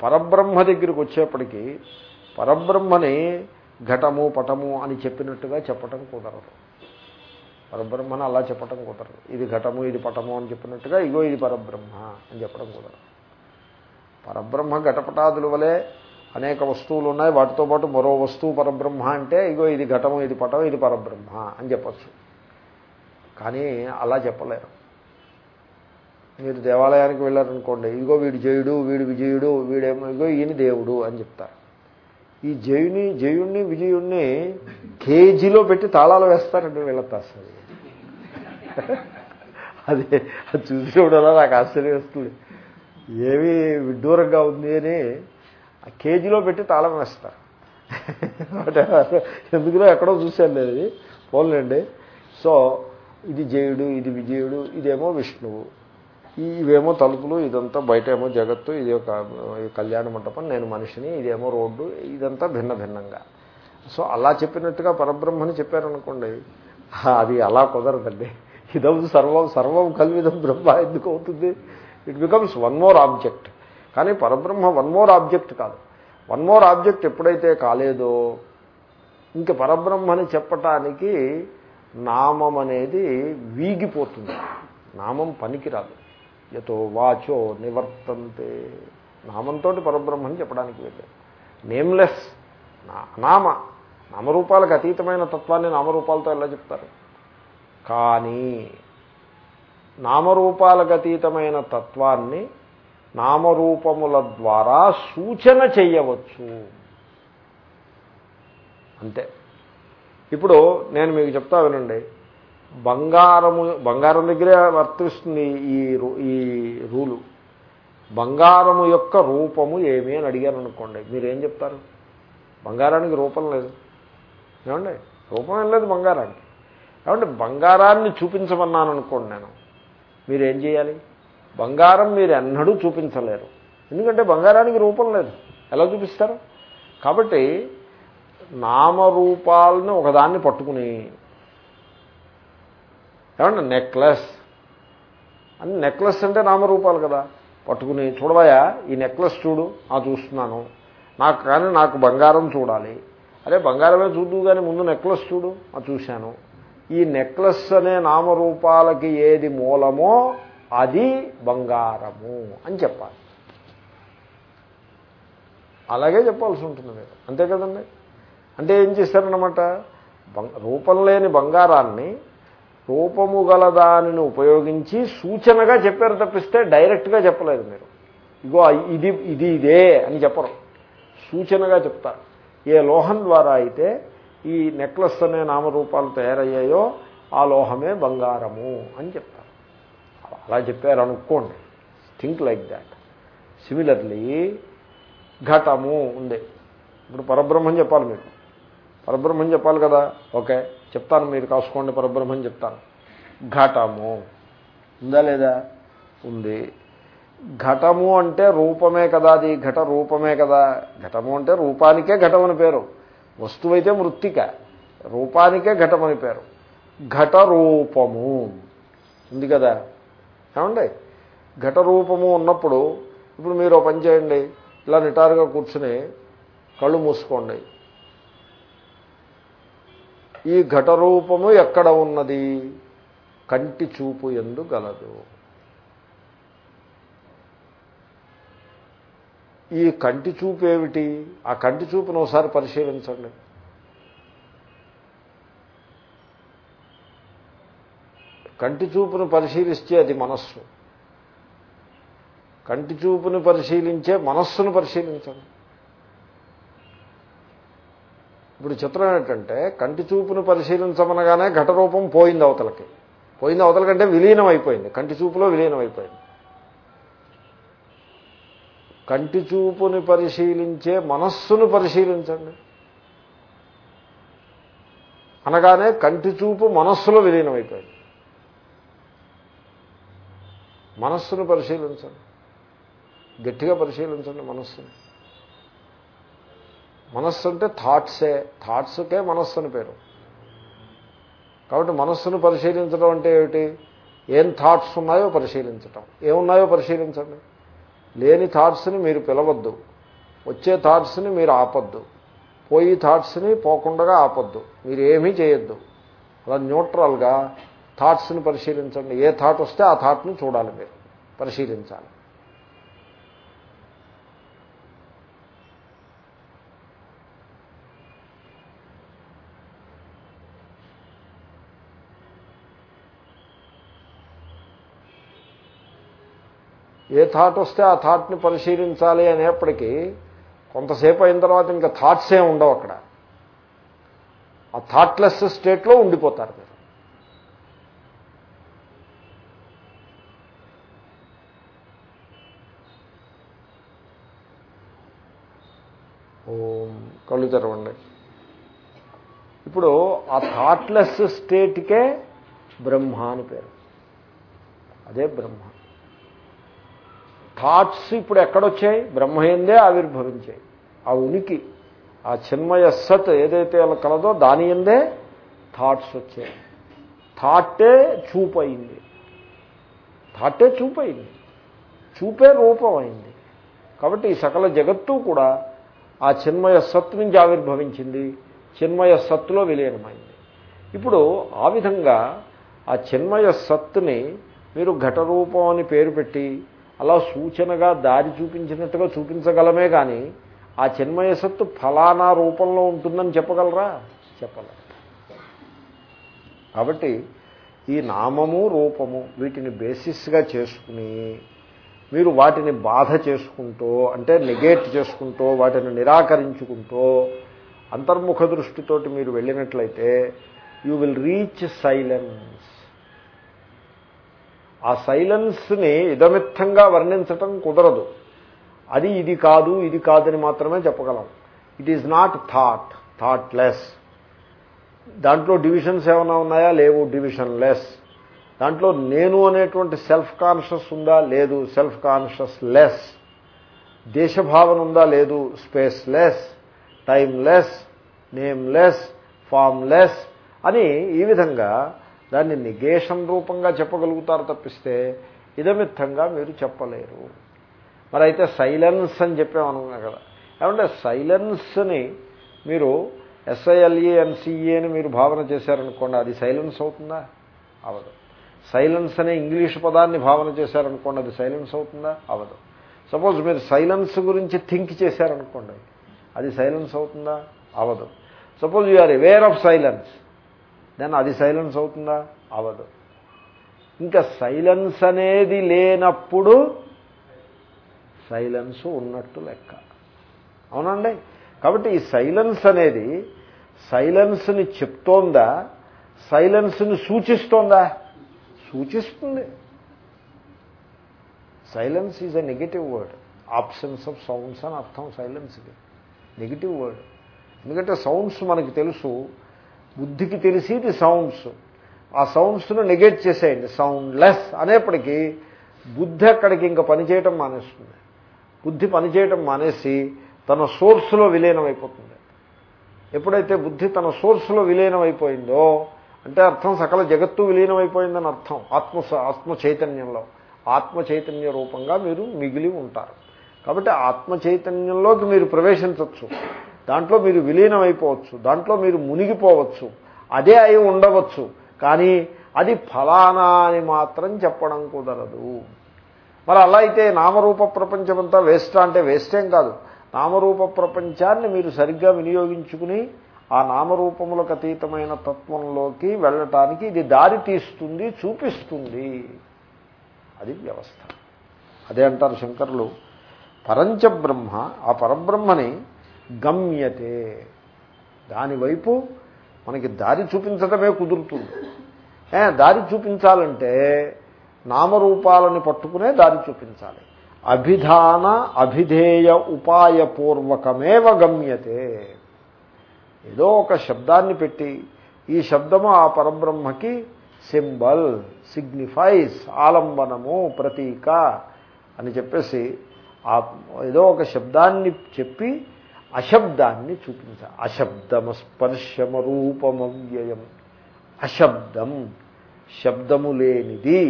పరబ్రహ్మ దగ్గరికి వచ్చేప్పటికీ పరబ్రహ్మని ఘటము పటము అని చెప్పినట్టుగా చెప్పటం కుదరదు. పరబ్రహ్మని అలా చెప్పటం కుదరదు. ఇది ఘటము ఇది పటము అని చెప్పినట్టుగా ఇగో ఇది పరబ్రహ్మ అని చెప్పడం కుదరదు. పరబ్రహ్మ ఘటపటాదుల వలె అనేక వస్తువులు ఉన్నాయి వాటితో పాటు మరో వస్తువు పరబ్రహ్మ అంటే ఇగో ఇది ఘటము ఇది పటం ఇది పరబ్రహ్మ అని చెప్పచ్చు. కానీ అలా చెప్పలేరు. మీరు దేవాలయానికి వెళ్ళారనుకోండి ఇదిగో వీడు జయుడు వీడు విజయుడు వీడేమో ఇగో ఈయన దేవుడు అని చెప్తారు. ఈ జయుని జయుణ్ణి విజయుణ్ణి కేజీలో పెట్టి తాళాలు వేస్తారండి వీళ్ళ అసలు అదే అది చూసేవాడలా నాకు ఆశ్చర్యం వస్తుంది. ఏమి విడ్డూరంగా ఉంది అని ఆ కేజీలో పెట్టి తాళం వేస్తారు. ఎందుకులో ఎక్కడో చూశాను నేను ఇది. పోలేండి సో ఇది జయుడు ఇది విజయుడు ఇదేమో విష్ణువు. ఇవేమో తలుపులు ఇదంతా బయట ఏమో జగత్తు ఇది ఒక కళ్యాణ మంటపం నేను మనిషిని ఇదేమో రోడ్డు ఇదంతా భిన్న భిన్నంగా. సో అలా చెప్పినట్టుగా పరబ్రహ్మని చెప్పారనుకోండి అది అలా కుదరదండి. ఇదం సర్వం సర్వం కల్విదం బ్రహ్మ ఎందుకు అవుతుంది? It becomes one more object కానీ పరబ్రహ్మ వన్ మోర్ ఆబ్జెక్ట్ కాదు. వన్ మోర్ ఆబ్జెక్ట్ ఎప్పుడైతే కాలేదో ఇంక పరబ్రహ్మని చెప్పటానికి నామం అనేది వీగిపోతుంది. నామం పనికిరాదు. యతో వాచో నివర్తంతే. నామంతో పరబ్రహ్మని చెప్పడానికి వెళ్ళాడు నేమ్లెస్ నామ నామరూపాలకు అతీతమైన తత్వాన్ని నామరూపాలతో ఎలా చెప్తారు? కానీ నామరూపాలకు అతీతమైన తత్వాన్ని నామరూపముల ద్వారా సూచన చేయవచ్చు. అంతే. ఇప్పుడు నేను మీకు చెప్తా వినండి. బంగారము బంగారం దగ్గరే వర్తిస్తుంది ఈ రూ- ఈ రూలు. బంగారము యొక్క రూపము ఏమి అని అడిగాను అనుకోండి మీరేం చెప్తారు? బంగారానికి రూపం లేదు. ఏమండి? రూపం ఏం లేదు బంగారానికి. ఏమంటే బంగారాన్ని చూపించమన్నాను అనుకోండి నేను మీరేం చేయాలి? బంగారం మీరు ఎన్నడూ చూపించలేరు. ఎందుకంటే బంగారానికి రూపం లేదు. ఎలా చూపిస్తారు? కాబట్టి నామరూపాలను ఒకదాన్ని పట్టుకుని ఏమంటే నెక్లెస్ అని నెక్లెస్ అంటే నామరూపాలు కదా. పట్టుకుని చూడవయా ఈ నెక్లెస్ చూడు ఆ చూస్తున్నాను. నాకు కానీ నాకు బంగారం చూడాలి. అరే బంగారమే చూద్దు కానీ ముందు నెక్లెస్ చూడు ఆ చూశాను. ఈ నెక్లెస్ అనే నామరూపాలకి ఏది మూలమో అది బంగారము అని చెప్పాలి. అలాగే చెప్పాల్సి ఉంటుంది మీరు. అంతే కదండి? అంటే ఏం చేశారన్నమాట? బంగ రూపం లేని బంగారాన్ని రూపము గల దానిని ఉపయోగించి సూచనగా చెప్పారు తప్పిస్తే డైరెక్ట్గా చెప్పలేదు మీరు. ఇగో ఇది ఇది ఇదే అని చెప్పరు. సూచనగా చెప్తారు. ఏ లోహం ద్వారా అయితే ఈ నెక్లెస్ అనే నామరూపాలు తయారయ్యాయో ఆ లోహమే బంగారము అని చెప్తారు. అలా చెప్పారు అనుకోండి థింక్ లైక్ దాట్ సిమిలర్లీ ఘటము ఉంది. ఇప్పుడు పరబ్రహ్మం చెప్పాలి మీరు పరబ్రహ్మం చెప్పాలి కదా? ఓకే. చెప్తాను మీరు కాసుకోండి పరబ్రహ్మం చెప్తాను. ఘటము. ఉందా లేదా? ఉంది. ఘటము అంటే రూపమే కదా అది. ఘట రూపమే కదా. ఘటము అంటే రూపానికే ఘటం అని పేరు. వస్తువైతే మృత్తిక. రూపానికే ఘటం అని పేరు. ఘట రూపము ఉంది కదా? ఏమండి? ఘట రూపము ఉన్నప్పుడు ఇప్పుడు మీరు పని చేయండి. ఇలా నిటారుగా కూర్చుని కళ్ళు మూసుకోండి. ఈ ఘటరూపము ఎక్కడ ఉన్నది? కంటి చూపు ఎందు గలదు. ఈ కంటి చూపు ఏమిటి? ఆ కంటి చూపును ఒకసారి పరిశీలించండి. కంటి చూపును పరిశీలిస్తే అది మనస్సు. కంటి చూపును పరిశీలించే మనస్సును పరిశీలించండి. ఇప్పుడు చిత్రం ఏంటంటే కంటి చూపును పరిశీలించమనగానే ఘటరూపం పోయింది అవతలకి. పోయింది అవతలకంటే విలీనం అయిపోయింది కంటి చూపులో విలీనం అయిపోయింది కంటి చూపుని పరిశీలించే మనస్సును పరిశీలించండి. అనగానే కంటి చూపు మనస్సులో విలీనం అయిపోయింది మనస్సును పరిశీలించండి. గట్టిగా పరిశీలించండి మనస్సుని. మనస్సు అంటే థాట్సే. థాట్స్కే మనస్సు అని పేరు. కాబట్టి మనస్సును పరిశీలించడం అంటే ఏమిటి? ఏం థాట్స్ ఉన్నాయో పరిశీలించటం. ఏమున్నాయో పరిశీలించండి. లేని థాట్స్ని మీరు పిలవద్దు. వచ్చే థాట్స్ని మీరు ఆపద్దు. పోయి థాట్స్ని పోకుండా ఆపద్దు. మీరు ఏమీ చేయొద్దు. అలా న్యూట్రల్గా థాట్స్ని పరిశీలించండి. ఏ థాట్ వస్తే ఆ థాట్ని చూడాలి మీరు. పరిశీలించాలి. ఏ థాట్ వస్తే ఆ థాట్ని పరిశీలించాలి అనేప్పటికీ కొంతసేపు అయిన తర్వాత ఇంకా థాట్స్ ఏమి ఉండవు అక్కడ. ఆ థాట్లెస్ స్టేట్లో ఉండిపోతారు మీరు. ఓం కళ్ళు తెరవండి. ఇప్పుడు ఆ థాట్లెస్ స్టేట్కే బ్రహ్మ అని పేరు. అదే బ్రహ్మ. థాట్స్ ఇప్పుడు ఎక్కడొచ్చాయి? బ్రహ్మయందే ఆవిర్భవించాయి. ఆ ఉనికి ఆ చిన్మయ సత్ ఏదైతే కలదో దాని ఎందే థాట్స్ వచ్చాయి. థాటే చూపయింది. థాటే చూపయింది. చూపే రూపం అయింది కాబట్టి ఈ సకల జగత్తు కూడా ఆ చిన్మయ సత్ నుంచి ఆవిర్భవించింది. చిన్మయ సత్తులో విలీనమైంది. ఇప్పుడు ఆ విధంగా ఆ చిన్మయ సత్తుని మీరు ఘటరూపం అని పేరు పెట్టి అలా సూచనగా దారి చూపించినట్టుగా చూపించగలమే కానీ ఆ చిన్మయసత్తు ఫలానా రూపంలో ఉంటుందని చెప్పగలరా? చెప్పలేరు కాబట్టి ఈ నామము రూపము వీటిని బేసిస్గా చేసుకుని మీరు వాటిని బాధ చేసుకుంటూ అంటే నెగేట్ చేసుకుంటూ వాటిని నిరాకరించుకుంటూ అంతర్ముఖ దృష్టితోటి మీరు వెళ్ళినట్లయితే యూ విల్ రీచ్ సైలెన్స్. ఆ సైలెన్స్ని ఇదమిత్తంగా వర్ణించటం కుదరదు. అది ఇది కాదు ఇది కాదని మాత్రమే చెప్పగలం. It is not thought thoughtless దాంట్లో డివిజన్స్ ఏమైనా ఉన్నాయా? లేవు డివిజన్ లెస్ దాంట్లో నేను అనేటువంటి సెల్ఫ్ కాన్షియస్ ఉందా? లేదు. సెల్ఫ్ కాన్షియస్ లెస్ దేశభావన ఉందా? లేదు. Spaceless timeless nameless formless అని ఈ విధంగా దాన్ని నిగేషన్ రూపంగా చెప్పగలుగుతారు తప్పిస్తే ఇదమిత్తంగా మీరు చెప్పలేరు. మరి అయితే సైలెన్స్ అని చెప్పామనుకున్నా కదా. ఏమంటే సైలెన్స్ని మీరు ఎస్ఐఎల్ఏ ఎన్సిఏని మీరు భావన చేశారనుకోండి అది సైలెన్స్ అవుతుందా? అవదు. సైలెన్స్ అనే ఇంగ్లీష్ పదాన్ని భావన చేశారనుకోండి అది సైలెన్స్ అవుతుందా? అవదు. సపోజ్ మీరు సైలెన్స్ గురించి థింక్ చేశారనుకోండి అది సైలెన్స్ అవుతుందా? అవదు. Suppose you are aware of silence. Then అది సైలెన్స్ అవుతుందా? అవదు. ఇంకా సైలెన్స్ అనేది లేనప్పుడు సైలెన్స్ ఉన్నట్టు లెక్క. అవునండి? కాబట్టి ఈ సైలెన్స్ అనేది సైలెన్స్ని చెప్తోందా? సైలెన్స్ని సూచిస్తోందా? సూచిస్తుంది. Silence is a negative word. Options of sounds అని అర్థం సైలెన్స్కి. Negative word. ఎందుకంటే సౌండ్స్ మనకి తెలుసు బుద్ధికి తెలిసేది సౌండ్స్ ఆ సౌండ్స్ను నెగెట్ చేసేయండి. సౌండ్ లెస్ అనేప్పటికీ బుద్ధి అక్కడికి ఇంకా పనిచేయటం మానేస్తుంది. బుద్ధి పనిచేయటం మానేసి తన సోర్స్లో విలీనం అయిపోతుంది ఎప్పుడైతే బుద్ధి తన సోర్స్లో విలీనం అయిపోయిందో అంటే అర్థం సకల జగత్తు విలీనం అయిపోయిందని అర్థం ఆత్మ ఆత్మ చైతన్యంలో. ఆత్మ చైతన్య రూపంగా మీరు మిగిలి ఉంటారు. కాబట్టి ఆత్మ చైతన్యంలోకి మీరు ప్రవేశించవచ్చు దాంట్లో మీరు విలీనం అయిపోవచ్చు దాంట్లో మీరు మునిగిపోవచ్చు అదే అయి ఉండవచ్చు కానీ అది ఫలానా అని మాత్రం చెప్పడం కుదరదు. మరి అలా అయితే నామరూప ప్రపంచమంతా వేస్టా అంటే వేస్టేం కాదు. నామరూప ప్రపంచాన్ని మీరు సరిగ్గా వినియోగించుకుని ఆ నామరూపములకు అతీతమైన తత్వంలోకి వెళ్ళటానికి ఇది దారి తీస్తుంది చూపిస్తుంది. అది వ్యవస్థ. అదే అంటారు శంకరులు. పరంచ బ్రహ్మ ఆ పరబ్రహ్మని గమ్యతే. దానివైపు మనకి దారి చూపించటమే కుదురుతుంది. దారి చూపించాలంటే నామరూపాలని పట్టుకునే దారి చూపించాలి. అభిధాన అభిధేయ ఉపాయపూర్వకమేవ గమ్యతే. ఏదో ఒక శబ్దాన్ని పెట్టి ఈ శబ్దము ఆ పరబ్రహ్మకి సింబల్ సిగ్నిఫైస్ ఆలంబనము ప్రతీక అని చెప్పేసి ఆ ఏదో ఒక శబ్దాన్ని చెప్పి అశబ్దాన్ని చూపించాలి అశబ్దమ స్పర్శమ రూపమవ్యయం అశబ్దం శబ్దము లేనిది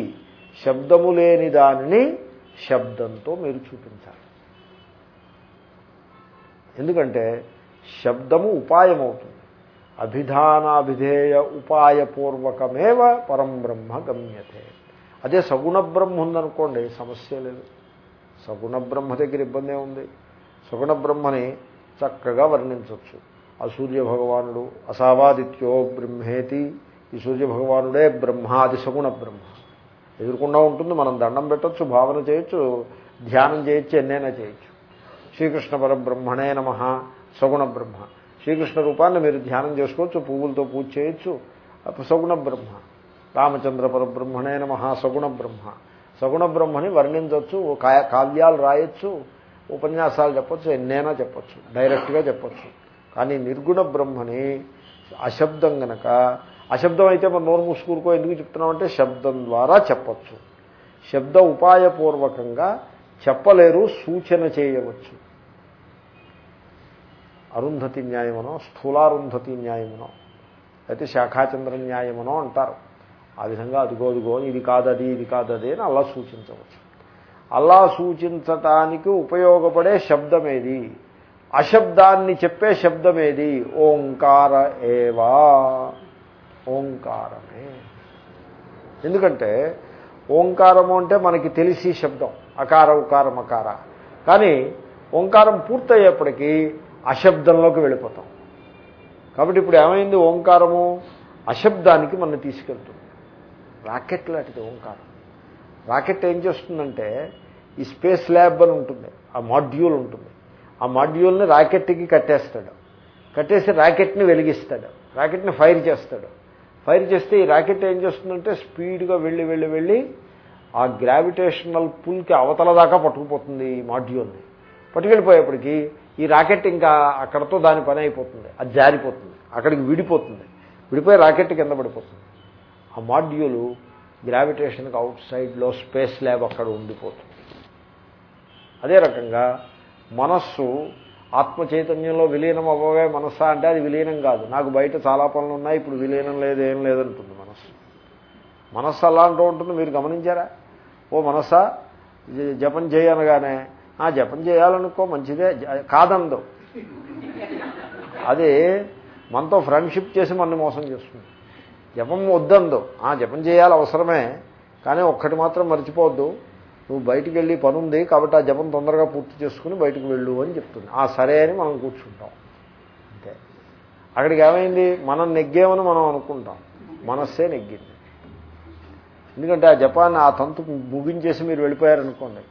శబ్దము లేని దానిని శబ్దంతో మీరు చూపించాలి. ఎందుకంటే శబ్దము ఉపాయం అవుతుంది అభిధానాభిధేయ ఉపాయపూర్వకమేవ పరం బ్రహ్మ గమ్యతే. అదే సగుణ బ్రహ్మ ఉందనుకోండి సమస్య లేదు. సగుణ బ్రహ్మ దగ్గర ఇబ్బంది ఉంది సగుణ బ్రహ్మని చక్కగా వర్ణించవచ్చు ఆ సూర్య భగవానుడు అసావాదిత్యో బ్రహ్మేతి ఈ సూర్య భగవానుడే అది సగుణ బ్రహ్మ. ఎదురుకుండా ఉంటుంది మనం దండం పెట్టచ్చు భావన చేయొచ్చు ధ్యానం చేయొచ్చు ఎన్నైనా చేయొచ్చు. శ్రీకృష్ణ పరబ్రహ్మణే నమ సగుణ బ్రహ్మ. శ్రీకృష్ణ రూపాన్ని మీరు ధ్యానం చేసుకోవచ్చు పువ్వులతో పూజ చేయొచ్చు సగుణ బ్రహ్మ. రామచంద్ర పరబ్రహ్మణే నమ సగుణ బ్రహ్మ. సగుణ బ్రహ్మని వర్ణించవచ్చు కాయ కావ్యాలు రాయొచ్చు ఉపన్యాసాలు చెప్పొచ్చు ఎన్నైనా చెప్పొచ్చు డైరెక్ట్గా చెప్పచ్చు. కానీ నిర్గుణ బ్రహ్మని అశబ్దం గనక అశబ్దం అయితే మనం నోరు మూసుకూరుకో ఎందుకు చెప్తున్నామంటే శబ్దం ద్వారా చెప్పచ్చు. శబ్ద ఉపాయపూర్వకంగా చెప్పలేరు సూచన చేయవచ్చు. అరుంధతి న్యాయమనో స్థూలారుంధతి న్యాయమనో అయితే శాఖాచంద్ర న్యాయమనో అంటారు. ఆ విధంగా అదిగో అదిగో ఇది కాదది ఇది కాదది అని అలా సూచించవచ్చు. అలా సూచించటానికి ఉపయోగపడే శబ్దమేది? అశబ్దాన్ని చెప్పే శబ్దమేది? ఓంకార ఏవా? ఓంకారమే. ఎందుకంటే ఓంకారము అంటే మనకి తెలిసి శబ్దం. అకార ఉకారం అకార కానీ ఓంకారం పూర్తయ్యేప్పటికీ అశబ్దంలోకి వెళ్ళిపోతాం. కాబట్టి ఇప్పుడు ఏమైంది ఓంకారము? అశబ్దానికి మనం తీసుకెళ్తుంది. రాకెట్ లాంటిది ఓంకారం. రాకెట్ ఏం చేస్తుందంటే ఈ స్పేస్ ల్యాబ్ అని ఉంటుంది ఆ మాడ్యూల్ ఉంటుంది. ఆ మాడ్యూల్ని రాకెట్కి కట్టేస్తాడు. కట్టేసి రాకెట్ని వెలిగిస్తాడు. రాకెట్ని ఫైర్ చేస్తాడు. ఫైర్ చేస్తే ఈ రాకెట్ ఏం చేస్తుందంటే స్పీడ్గా వెళ్ళి వెళ్ళి వెళ్ళి ఆ గ్రావిటేషనల్ పుల్కి అవతల దాకా పట్టుకుపోతుంది ఈ మాడ్యూల్ని. పట్టుకెళ్ళిపోయేప్పటికీ ఈ రాకెట్ ఇంకా అక్కడతో దాని పని అయిపోతుంది. అది జారిపోతుంది. అక్కడికి విడిపోతుంది. విడిపోయి రాకెట్ కింద పడిపోతుంది. ఆ మాడ్యూలు గ్రావిటేషన్కి అవుట్ సైడ్లో స్పేస్ ల్యాబ్ అక్కడ ఉండిపోతుంది. అదే రకంగా మనస్సు ఆత్మ చైతన్యంలో విలీనం అవ్వవే మనస్సా అంటే అది విలీనం కాదు. నాకు బయట చాలా పనులు ఉన్నాయి ఇప్పుడు విలీనం లేదు ఏం లేదంటుంది మనస్సు. మనస్సు అలాంటి ఉంటుంది మీరు గమనించారా? ఓ మనస్సా జపం చేయనగానే ఆ జపం చేయాలనుకో మంచిదే జ- కాదందు. అది మనతో ఫ్రెండ్షిప్ చేసి మనల్ని మోసం చేస్తుంది. జపం వద్దందు. ఆ జపం చేయాలి అవసరమే. కానీ ఒక్కటి మాత్రం మర్చిపోవద్దు. నువ్వు బయటికి వెళ్ళి పని ఉంది కాబట్టి ఆ జపం తొందరగా పూర్తి చేసుకుని బయటకు వెళ్ళు అని చెప్తుంది. ఆ సరే అని మనం కూర్చుంటాం. అంతే. అక్కడికి ఏమైంది? మనం నెగ్గామని మనం అనుకుంటాం. మనస్సే నెగ్గింది. ఎందుకంటే ఆ జపాన్ని ఆ తంతు ముగించేసి మీరు వెళ్ళిపోయారనుకోండి.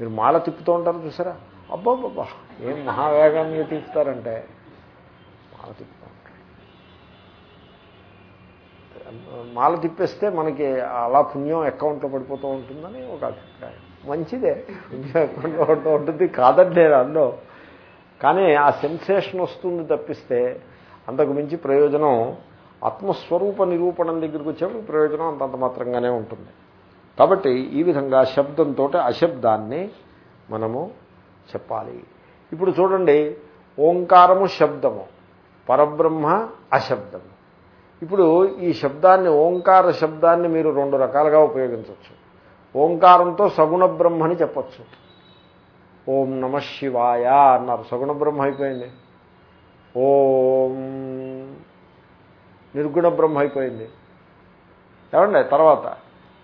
మీరు మాల తిప్పుతూ ఉంటారు చూసారా? అబ్బాబ్బా ఏం మహావేగాన్ని తిప్పుతారంటే మాల తిప్పు ఉంటారు మాల తిప్పేస్తే మనకి అలా పుణ్యం అకౌంట్లో పడిపోతూ ఉంటుందని ఒక అభిప్రాయం. మంచిదే. పుణ్యం అకౌంట్లో పడుతూ ఉంటుంది. కాదండి నేను అన్నో. కానీ ఆ సెన్సేషన్ వస్తుంది తప్పిస్తే అంతకు మించి ప్రయోజనం ఆత్మస్వరూప నిరూపణం దగ్గరికి వచ్చేప్పుడు ప్రయోజనం అంతంత మాత్రంగానే ఉంటుంది. కాబట్టి ఈ విధంగా శబ్దంతో అశబ్దాన్ని మనము చెప్పాలి. ఇప్పుడు చూడండి ఓంకారము శబ్దము పరబ్రహ్మ అశబ్దము. ఇప్పుడు ఈ శబ్దాన్ని ఓంకార శబ్దాన్ని మీరు రెండు రకాలుగా ఉపయోగించవచ్చు. ఓంకారంతో సగుణ బ్రహ్మని చెప్పచ్చు. ఓం నమ శివాయ అన్నారు. సగుణ బ్రహ్మ అయిపోయింది. ఓం నిర్గుణ బ్రహ్మ అయిపోయింది. ఏమండి? తర్వాత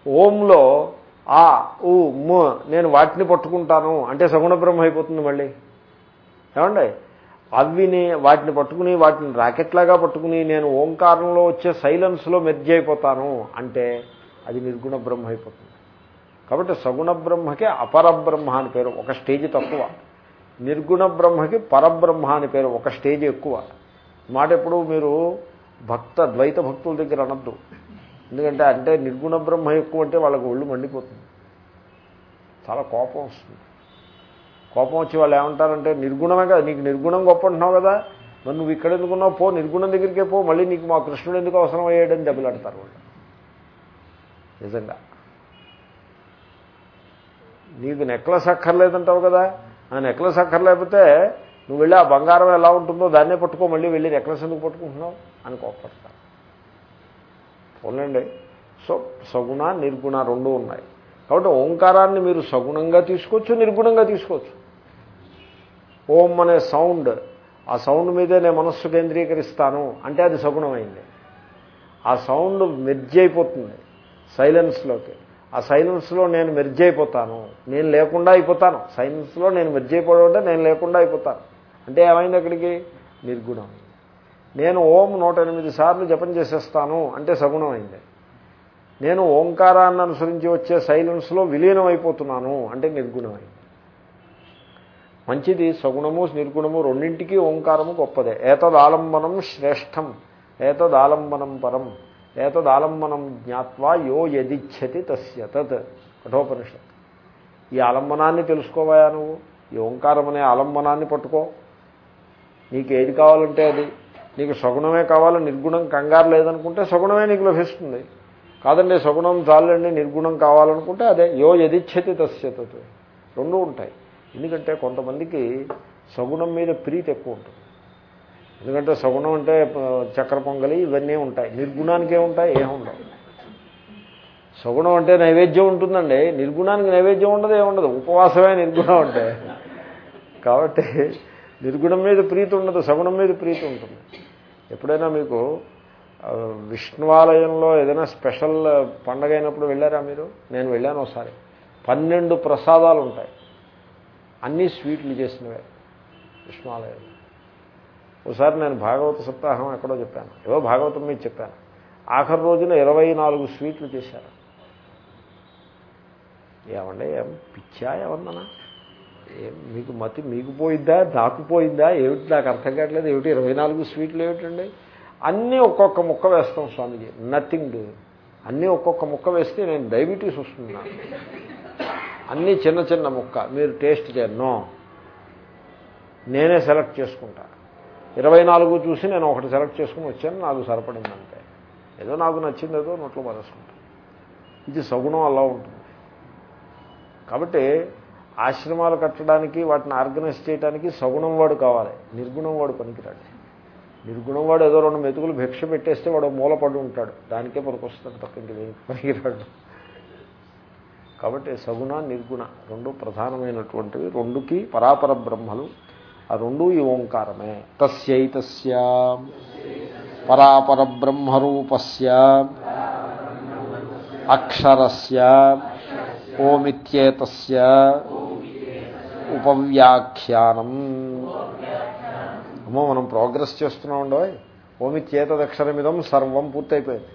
ఓంలో ఆ ఉ నేను వాటిని పట్టుకుంటాను. అంటే సగుణ బ్రహ్మ అయిపోతుంది మళ్ళీ. ఏమండి? అవిని వాటిని పట్టుకుని వాటిని రాకెట్లాగా పట్టుకుని నేను ఓంకారంలో వచ్చే సైలెన్స్లో మెర్జ్ అయిపోతాను అంటే అది నిర్గుణ బ్రహ్మ అయిపోతుంది. కాబట్టి సగుణ బ్రహ్మకి అపరబ్రహ్మ అని పేరు ఒక స్టేజ్ తక్కువ. నిర్గుణ బ్రహ్మకి పరబ్రహ్మ అని పేరు ఒక స్టేజ్ ఎక్కువ. మాట ఎప్పుడు మీరు భక్త ద్వైత భక్తుల దగ్గర అనద్దు. ఎందుకంటే అంటే నిర్గుణ బ్రహ్మ ఎక్కువ అంటే వాళ్ళకి ఒళ్ళు మండిపోతుంది. చాలా కోపం వస్తుంది. కోపం వచ్చి వాళ్ళు ఏమంటారంటే నిర్గుణమే కదా నీకు నిర్గుణం గొప్ప అంటున్నావు కదా మరి నువ్వు ఇక్కడ ఎందుకున్నావు పో నిర్గుణం దగ్గరికే పో మళ్ళీ నీకు మా కృష్ణుడు ఎందుకు అవసరం అయ్యాడని దెబ్బలాడతారు వాళ్ళు. నిజంగా. నీకు నెక్లెస్ అక్కర్లేదంటావు కదా ఆ నెక్లెస్ అక్కర్లేకపోతే నువ్వు వెళ్ళి ఆ బంగారం ఎలా ఉంటుందో దాన్నే పట్టుకో మళ్ళీ వెళ్ళి నెక్లెస్ ఎందుకు పట్టుకుంటున్నావు అని కోపడతారు. పోలండి సో సగుణ నిర్గుణ రెండూ ఉన్నాయి. కాబట్టి ఓంకారాన్ని మీరు సగుణంగా తీసుకోవచ్చు నిర్గుణంగా తీసుకోవచ్చు. ఓం అనే సౌండ్ ఆ సౌండ్ మీదే నేను మనస్సు కేంద్రీకరిస్తాను అంటే అది సగుణమైంది. ఆ సౌండ్ మెర్జ్ అయిపోతుంది సైలెన్స్లోకి. ఆ సైలెన్స్లో నేను మెర్జ్ అయిపోతాను. నేను లేకుండా అయిపోతాను. సైలెన్స్లో నేను మెర్జ్ అయిపోవడం అంటే నేను లేకుండా అయిపోతాను. అంటే ఏమైంది అక్కడికి? నిర్గుణం. నేను ఓం నూట ఎనిమిది సార్లు జపం చేసేస్తాను అంటే సగుణమైంది. అయింది నేను ఓంకారాన్ని అనుసరించి వచ్చే సైలెన్స్లో విలీనం అయిపోతున్నాను అంటే నిర్గుణమైంది. మంచిది సగుణము నిర్గుణము రెండింటికి ఓంకారము గొప్పదే. ఏతదాలంబనం శ్రేష్టం ఏతదాలంబనం పరం ఏతదాలంబనం జ్ఞాత్వా యో యదిచ్చతి తస్య తత్. కఠోపనిషత్. ఈ ఆలంబనాన్ని తెలుసుకోవాయా నువ్వు? ఈ ఓంకారం అనే ఆలంబనాన్ని పట్టుకో. నీకు ఏది కావాలంటే అది. నీకు సగుణమే కావాలి నిర్గుణం కంగారు లేదనుకుంటే సగుణమే నీకు లభిస్తుంది. కాదండి సగుణం చాలండి నిర్గుణం కావాలనుకుంటే అదే. యో యదిచ్చతి తస్యతత్ రెండు ఉంటాయి. ఎందుకంటే కొంతమందికి సగుణం మీద ప్రీతి ఎక్కువ ఉంటుంది. ఎందుకంటే సగుణం అంటే చక్ర పొంగలి ఇవన్నీ ఉంటాయి. నిర్గుణానికి ఏముంటాయి? ఏముండవు సగుణం అంటే నైవేద్యం ఉంటుందండి. నిర్గుణానికి నైవేద్యం ఉండదు ఏముండదు ఉపవాసమే నిర్గుణం అంటే. కాబట్టి నిర్గుణం మీద ప్రీతి ఉండదు సగుణం మీద ప్రీతి ఉంటుంది. ఎప్పుడైనా మీకు విష్ణువాలయంలో ఏదైనా స్పెషల్ పండగ అయినప్పుడు వెళ్ళారా మీరు? నేను వెళ్ళాను ఒకసారి. పన్నెండు ప్రసాదాలు ఉంటాయి. అన్నీ స్వీట్లు చేసినవే కృష్ణాలయం ఒకసారి నేను భాగవత సప్తాహం ఎక్కడో చెప్పాను. ఏవో భాగవతం మీద చెప్పాను. ఆఖరి రోజున ఇరవై నాలుగు స్వీట్లు చేశారు. ఏమండే ఏం పిచ్చా ఏమన్నా ఏం మీకు మతి మీకు పోయిద్దా నాకు పోయిందా ఏమిటి నాకు అర్థం కావట్లేదు. ఏమిటి ఇరవై నాలుగు స్వీట్లు ఏమిటండి? అన్నీ ఒక్కొక్క ముక్క వేస్తాం స్వామిజీ. నథింగ్ అన్నీ ఒక్కొక్క ముక్క వేస్తే నేను డయాబెటీస్ వస్తున్నాను. అన్నీ చిన్న చిన్న ముక్క. మీరు టేస్ట్ చేయను నేనే సెలెక్ట్ చేసుకుంటా. ఇరవై నాలుగు చూసి నేను ఒకటి సెలెక్ట్ చేసుకుని వచ్చాను. నాకు సరిపడిందంటే ఏదో నాకు నచ్చింది ఏదో నోట్లో పరేసుకుంటాను ఇది సగుణం అలా ఉంటుంది. కాబట్టి ఆశ్రమాలు కట్టడానికి వాటిని ఆర్గనైజ్ చేయడానికి సగుణం వాడు కావాలి. నిర్గుణం వాడు పనికిరాడు. నిర్గుణం వాడు ఏదో రెండు మెతుకులు భిక్ష పెట్టేస్తే వాడు మూలపడి ఉంటాడు. దానికే పనికొస్తాడు తప్ప ఇంక పనికిరాడు? కాబట్టి సగుణ నిర్గుణ రెండు ప్రధానమైనటువంటివి. రెండుకి పరాపర బ్రహ్మలు. ఆ రెండు ఈ ఓంకారమే. తస్యైతస్య పరాపర బ్రహ్మరూపస్య. అక్షరస్య. ఓమిత్యేతస్య. ఉపవ్యాఖ్యానం. అమ్మో మనం ప్రోగ్రెస్ చేస్తున్నాం ఉండవు ఓమిత్యేతదక్షరమిదం సర్వం పూర్తయిపోయింది.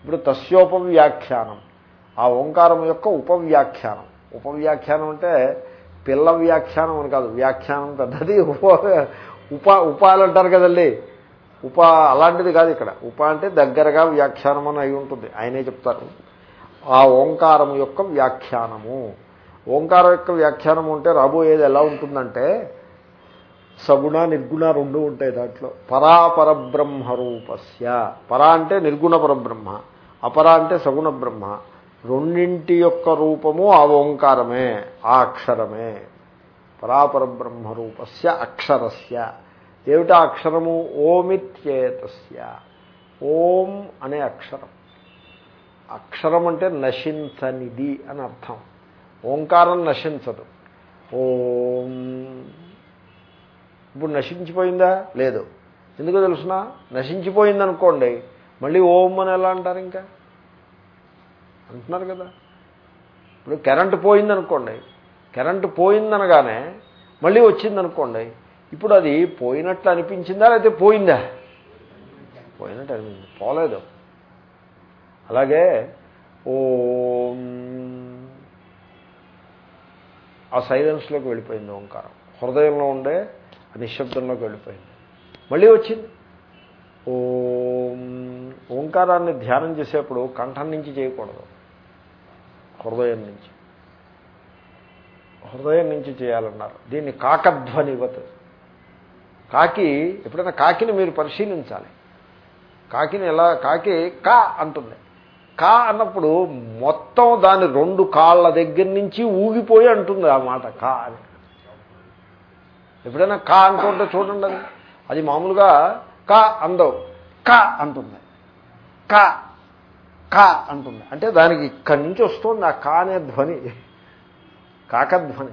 ఇప్పుడు తస్యోపవ్యాఖ్యానం. ఆ ఓంకారం యొక్క ఉపవ్యాఖ్యానం. ఉపవ్యాఖ్యానం అంటే పిల్ల వ్యాఖ్యానం అని కాదు వ్యాఖ్యానం పెద్దది ఉప ఉప ఉపాలు అంటారు కదండి. ఉప అలాంటిది కాదు ఇక్కడ. ఉప అంటే దగ్గరగా వ్యాఖ్యానం అని అయి ఉంటుంది. ఆయనే చెప్తారు. ఆ ఓంకారం యొక్క వ్యాఖ్యానము. ఓంకారం యొక్క వ్యాఖ్యానం ఉంటే రాబోయేది ఎలా ఉంటుందంటే సగుణ నిర్గుణ రెండు ఉంటాయి దాంట్లో. పరాపర బ్రహ్మ రూపస్య పరా అంటే నిర్గుణ పరబ్రహ్మ. అపరా అంటే సగుణ బ్రహ్మ. రెండింటి యొక్క రూపము ఆ ఓంకారమే ఆ అక్షరమే. పరాపర బ్రహ్మ రూపస్య అక్షరస్య. ఏమిటా అక్షరము? ఓమిత్యేతస్య. ఓం అనే అక్షరం. అక్షరం అంటే నశించనిది అని అర్థం. ఓంకారం నశించదు. ఓం. ఇప్పుడు నశించిపోయిందా? లేదు. ఎందుకు తెలుసిన? నశించిపోయిందనుకోండి మళ్ళీ ఓం అని ఎలా అంటారు ఇంకా? అంటున్నారు కదా. ఇప్పుడు కరెంటు పోయిందనుకోండి కరెంటు పోయిందనగానే మళ్ళీ వచ్చిందనుకోండి ఇప్పుడు అది పోయినట్లు అనిపించిందా లేకపోతే పోయిందా? పోయినట్టు అనిపించింది పోలేదు. అలాగే ఓ ఆ సైలెన్స్లోకి వెళ్ళిపోయింది ఓంకారం. హృదయంలో ఉండే ఆ నిశ్శబ్దంలోకి వెళ్ళిపోయింది. మళ్ళీ వచ్చింది. ఓ ఓంకారాన్ని ధ్యానం చేసేప్పుడు కంఠం నుంచి చేయకూడదు. హృదయం నుంచి. హృదయం నుంచి చేయాలన్నారు. దీన్ని కాకధ్వనివత్ కాకి ఎప్పుడైనా కాకిని మీరు పరిశీలించాలి. కాకిని ఎలా కాకి కా అంటుంది. కా అన్నప్పుడు మొత్తం దాని రెండు కాళ్ళ దగ్గర నుంచి ఊగిపోయి అంటుంది ఆ మాట కా అని. ఎప్పుడైనా కా అంటుంటే చూడండి అది. అది మామూలుగా కా అందవు. కా అంటుంది. కా కా అంటుంది. అంటే దానికి ఇక్కడి నుంచి వస్తుంది ఆ కా అనే ధ్వని. కాకధ్వని.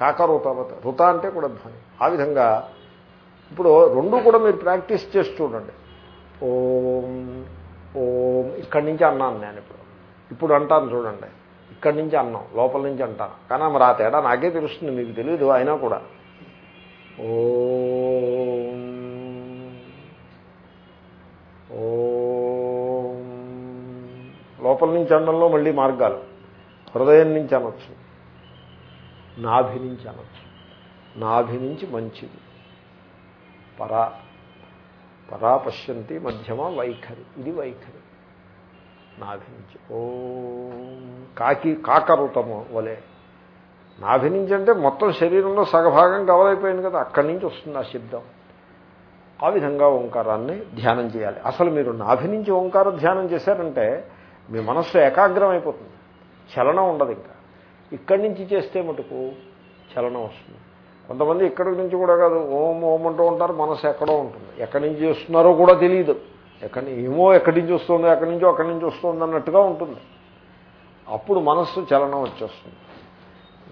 కాకరుతవత రుత అంటే కూడా ధ్వని. ఆ విధంగా ఇప్పుడు రెండు కూడా మీరు ప్రాక్టీస్ చేసి చూడండి. ఓం ఓం. ఇక్కడి నుంచి అన్నాను నేను ఇప్పుడు. ఇప్పుడు అంటాను చూడండి. ఇక్కడి నుంచి అన్నాం. లోపల నుంచి అంటాను. కానీ మరి ఆ తేడా నాకే తెలుస్తుంది. మీకు తెలియదు అయినా కూడా. ఓ ఓ. లోపల నుంచి అనడంలో మళ్ళీ మార్గాలు. హృదయం నుంచి అనొచ్చు. నాభి నుంచి అనొచ్చు. నాభి నుంచి మంచిది. పరా. పరా పశ్యంతి మధ్యమ వైఖరి. ఇది వైఖరి. నాభి నుంచి. ఓ కాకి కాకరుతము వలే. నాభి నుంచి అంటే మొత్తం శరీరంలో సగభాగం కవర్ అయిపోయింది కదా అక్కడి నుంచి వస్తుంది ఆ శబ్దం. ఆ విధంగా ఓంకారాన్ని ధ్యానం చేయాలి. అసలు మీరు నాభి నుంచి ఓంకార ధ్యానం చేశారంటే మీ మనస్సు ఏకాగ్రం అయిపోతుంది చలనం ఉండదు ఇంకా. ఇక్కడి నుంచి చేస్తే మటుకు చలనం వస్తుంది. కొంతమంది ఇక్కడి నుంచి కూడా కాదు ఓం ఓం అంటూ ఉంటారు మనసు ఎక్కడో ఉంటుంది. ఎక్కడి నుంచి చేస్తున్నారో కూడా తెలియదు. ఎక్కడి ఏమో ఎక్కడి నుంచి వస్తుందో ఎక్కడి నుంచో అక్కడి నుంచి వస్తుంది అన్నట్టుగా ఉంటుంది. అప్పుడు మనస్సు చలనం వచ్చేస్తుంది.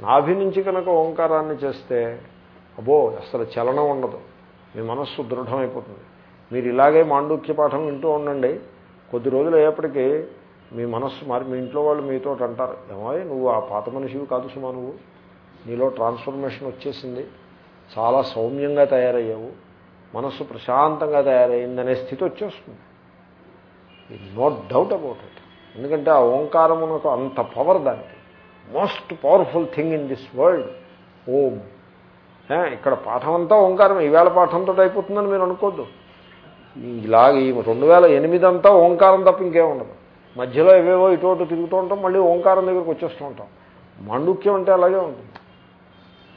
నాభి నుంచి కనుక ఓంకారాన్ని చేస్తే అబో అసలు చలనం ఉండదు. మీ మనస్సు దృఢమైపోతుంది. మీరు ఇలాగే మాండూక్య పాఠం వింటూ ఉండండి. కొద్ది రోజులు అయ్యేప్పటికీ మీ మనస్సు మరి మీ ఇంట్లో వాళ్ళు మీతో అంటారు ఏమో నువ్వు ఆ పాత మనిషివి కాదు సుమా నువ్వు. నీలో ట్రాన్స్ఫర్మేషన్ వచ్చేసింది. చాలా సౌమ్యంగా తయారయ్యావు. మనస్సు ప్రశాంతంగా తయారైందనే స్థితి వచ్చేస్తుంది. నో డౌట్ అబౌట్ ఇట్ ఎందుకంటే ఆ ఓంకారమునకు అంత పవర్ దానికి. Most powerful thing in this world ఓం. ఇక్కడ పాఠం అంతా ఓంకారం ఈవేళ పాఠంతో అయిపోతుందని మీరు అనుకోద్దు. ఇలాగ ఈ రెండు వేల ఎనిమిది అంతా ఓంకారం తప్ప ఇంకేముండదు మధ్యలో ఏవేవో ఇటు తిరుగుతూ ఉంటాం మళ్ళీ ఓంకారం దగ్గరికి వచ్చేస్తూ ఉంటాం. మాండుక్యం అంటే అలాగే ఉంటుంది.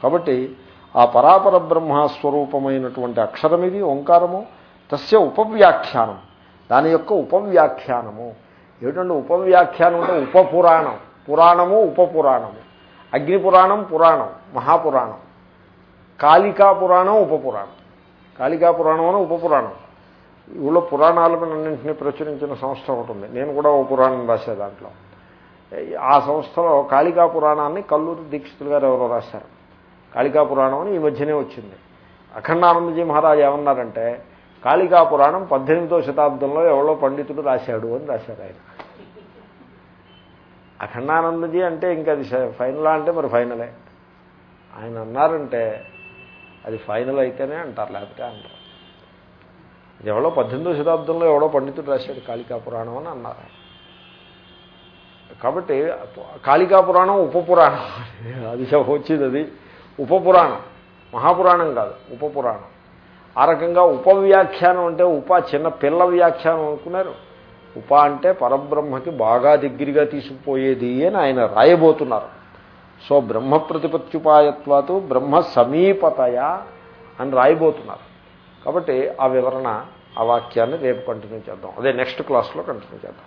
కాబట్టి ఆ పరాపర బ్రహ్మస్వరూపమైనటువంటి అక్షరం ఇది ఓంకారము. తస్య ఉపవ్యాఖ్యానం. దాని యొక్క ఉపవ్యాఖ్యానము. ఏమిటంటే ఉపవ్యాఖ్యానం అంటే ఉపపురాణం. పురాణము ఉపపురాణము. అగ్నిపురాణం పురాణం పురాణం. మహాపురాణం. కాళికా పురాణం ఉపపురాణం. కాళికా పురాణం అని ఉపపురాణం. ఊళ్ళో పురాణాలన్నింటినీ ప్రచురించిన సంస్థ ఒకటి ఉంది. నేను కూడా ఓ పురాణం రాసే దాంట్లో. ఆ సంస్థలో కాళికా పురాణాన్ని కల్లూరి దీక్షితులు గారు ఎవరో రాశారు. కాళికా పురాణం అని ఈ మధ్యనే వచ్చింది. అఖండానందజీ మహారాజ్ ఏమన్నారంటే కాళికా పురాణం పద్దెనిమిదో శతాబ్దంలో ఎవరో పండితుడు రాశాడు అని రాశారు ఆయన. అఖండానందజీ అంటే ఇంకా అది ఫైనలా అంటే మరి ఫైనలే. ఆయన అన్నారంటే అది ఫైనల్ అయితేనే అంటారు లేకపోతే అంటారు. ఎవడో పద్దెనిమిదో శతాబ్దంలో ఎవడో పండితుడు రాశాడు కాళికా పురాణం అని అన్నారు. కాబట్టి కాళికా పురాణం ఉపపురాణం. అది వచ్చింది అది. ఉపపురాణం. మహాపురాణం కాదు ఉపపురాణం. ఆ రకంగా ఉపవ్యాఖ్యానం అంటే ఉప చిన్న పిల్ల వ్యాఖ్యానం అనుకున్నారు. ఉప అంటే పరబ్రహ్మకి బాగా దగ్గరగా తీసుకుపోయేది అని ఆయన రాయబోతున్నారు. సో బ్రహ్మ ప్రతిపత్యుపాయత్వాతు బ్రహ్మ సమీపతయ అని రాయబోతున్నారు. కాబట్టి ఆ వివరణ ఆ వాక్యాన్ని రేపు కంటిన్యూ చేద్దాం. అదే నెక్స్ట్ క్లాస్లో కంటిన్యూ చేద్దాం.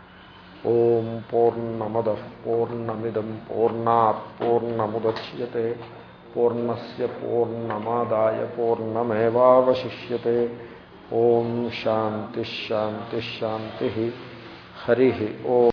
ఓం పూర్ణమద పూర్ణమిదం పూర్ణా పూర్ణముద్యతే పూర్ణస్ పూర్ణమాదాయ పూర్ణమేవాశిష్యే ఓం శాంతిశాంతిశాంతి హరి ఓం.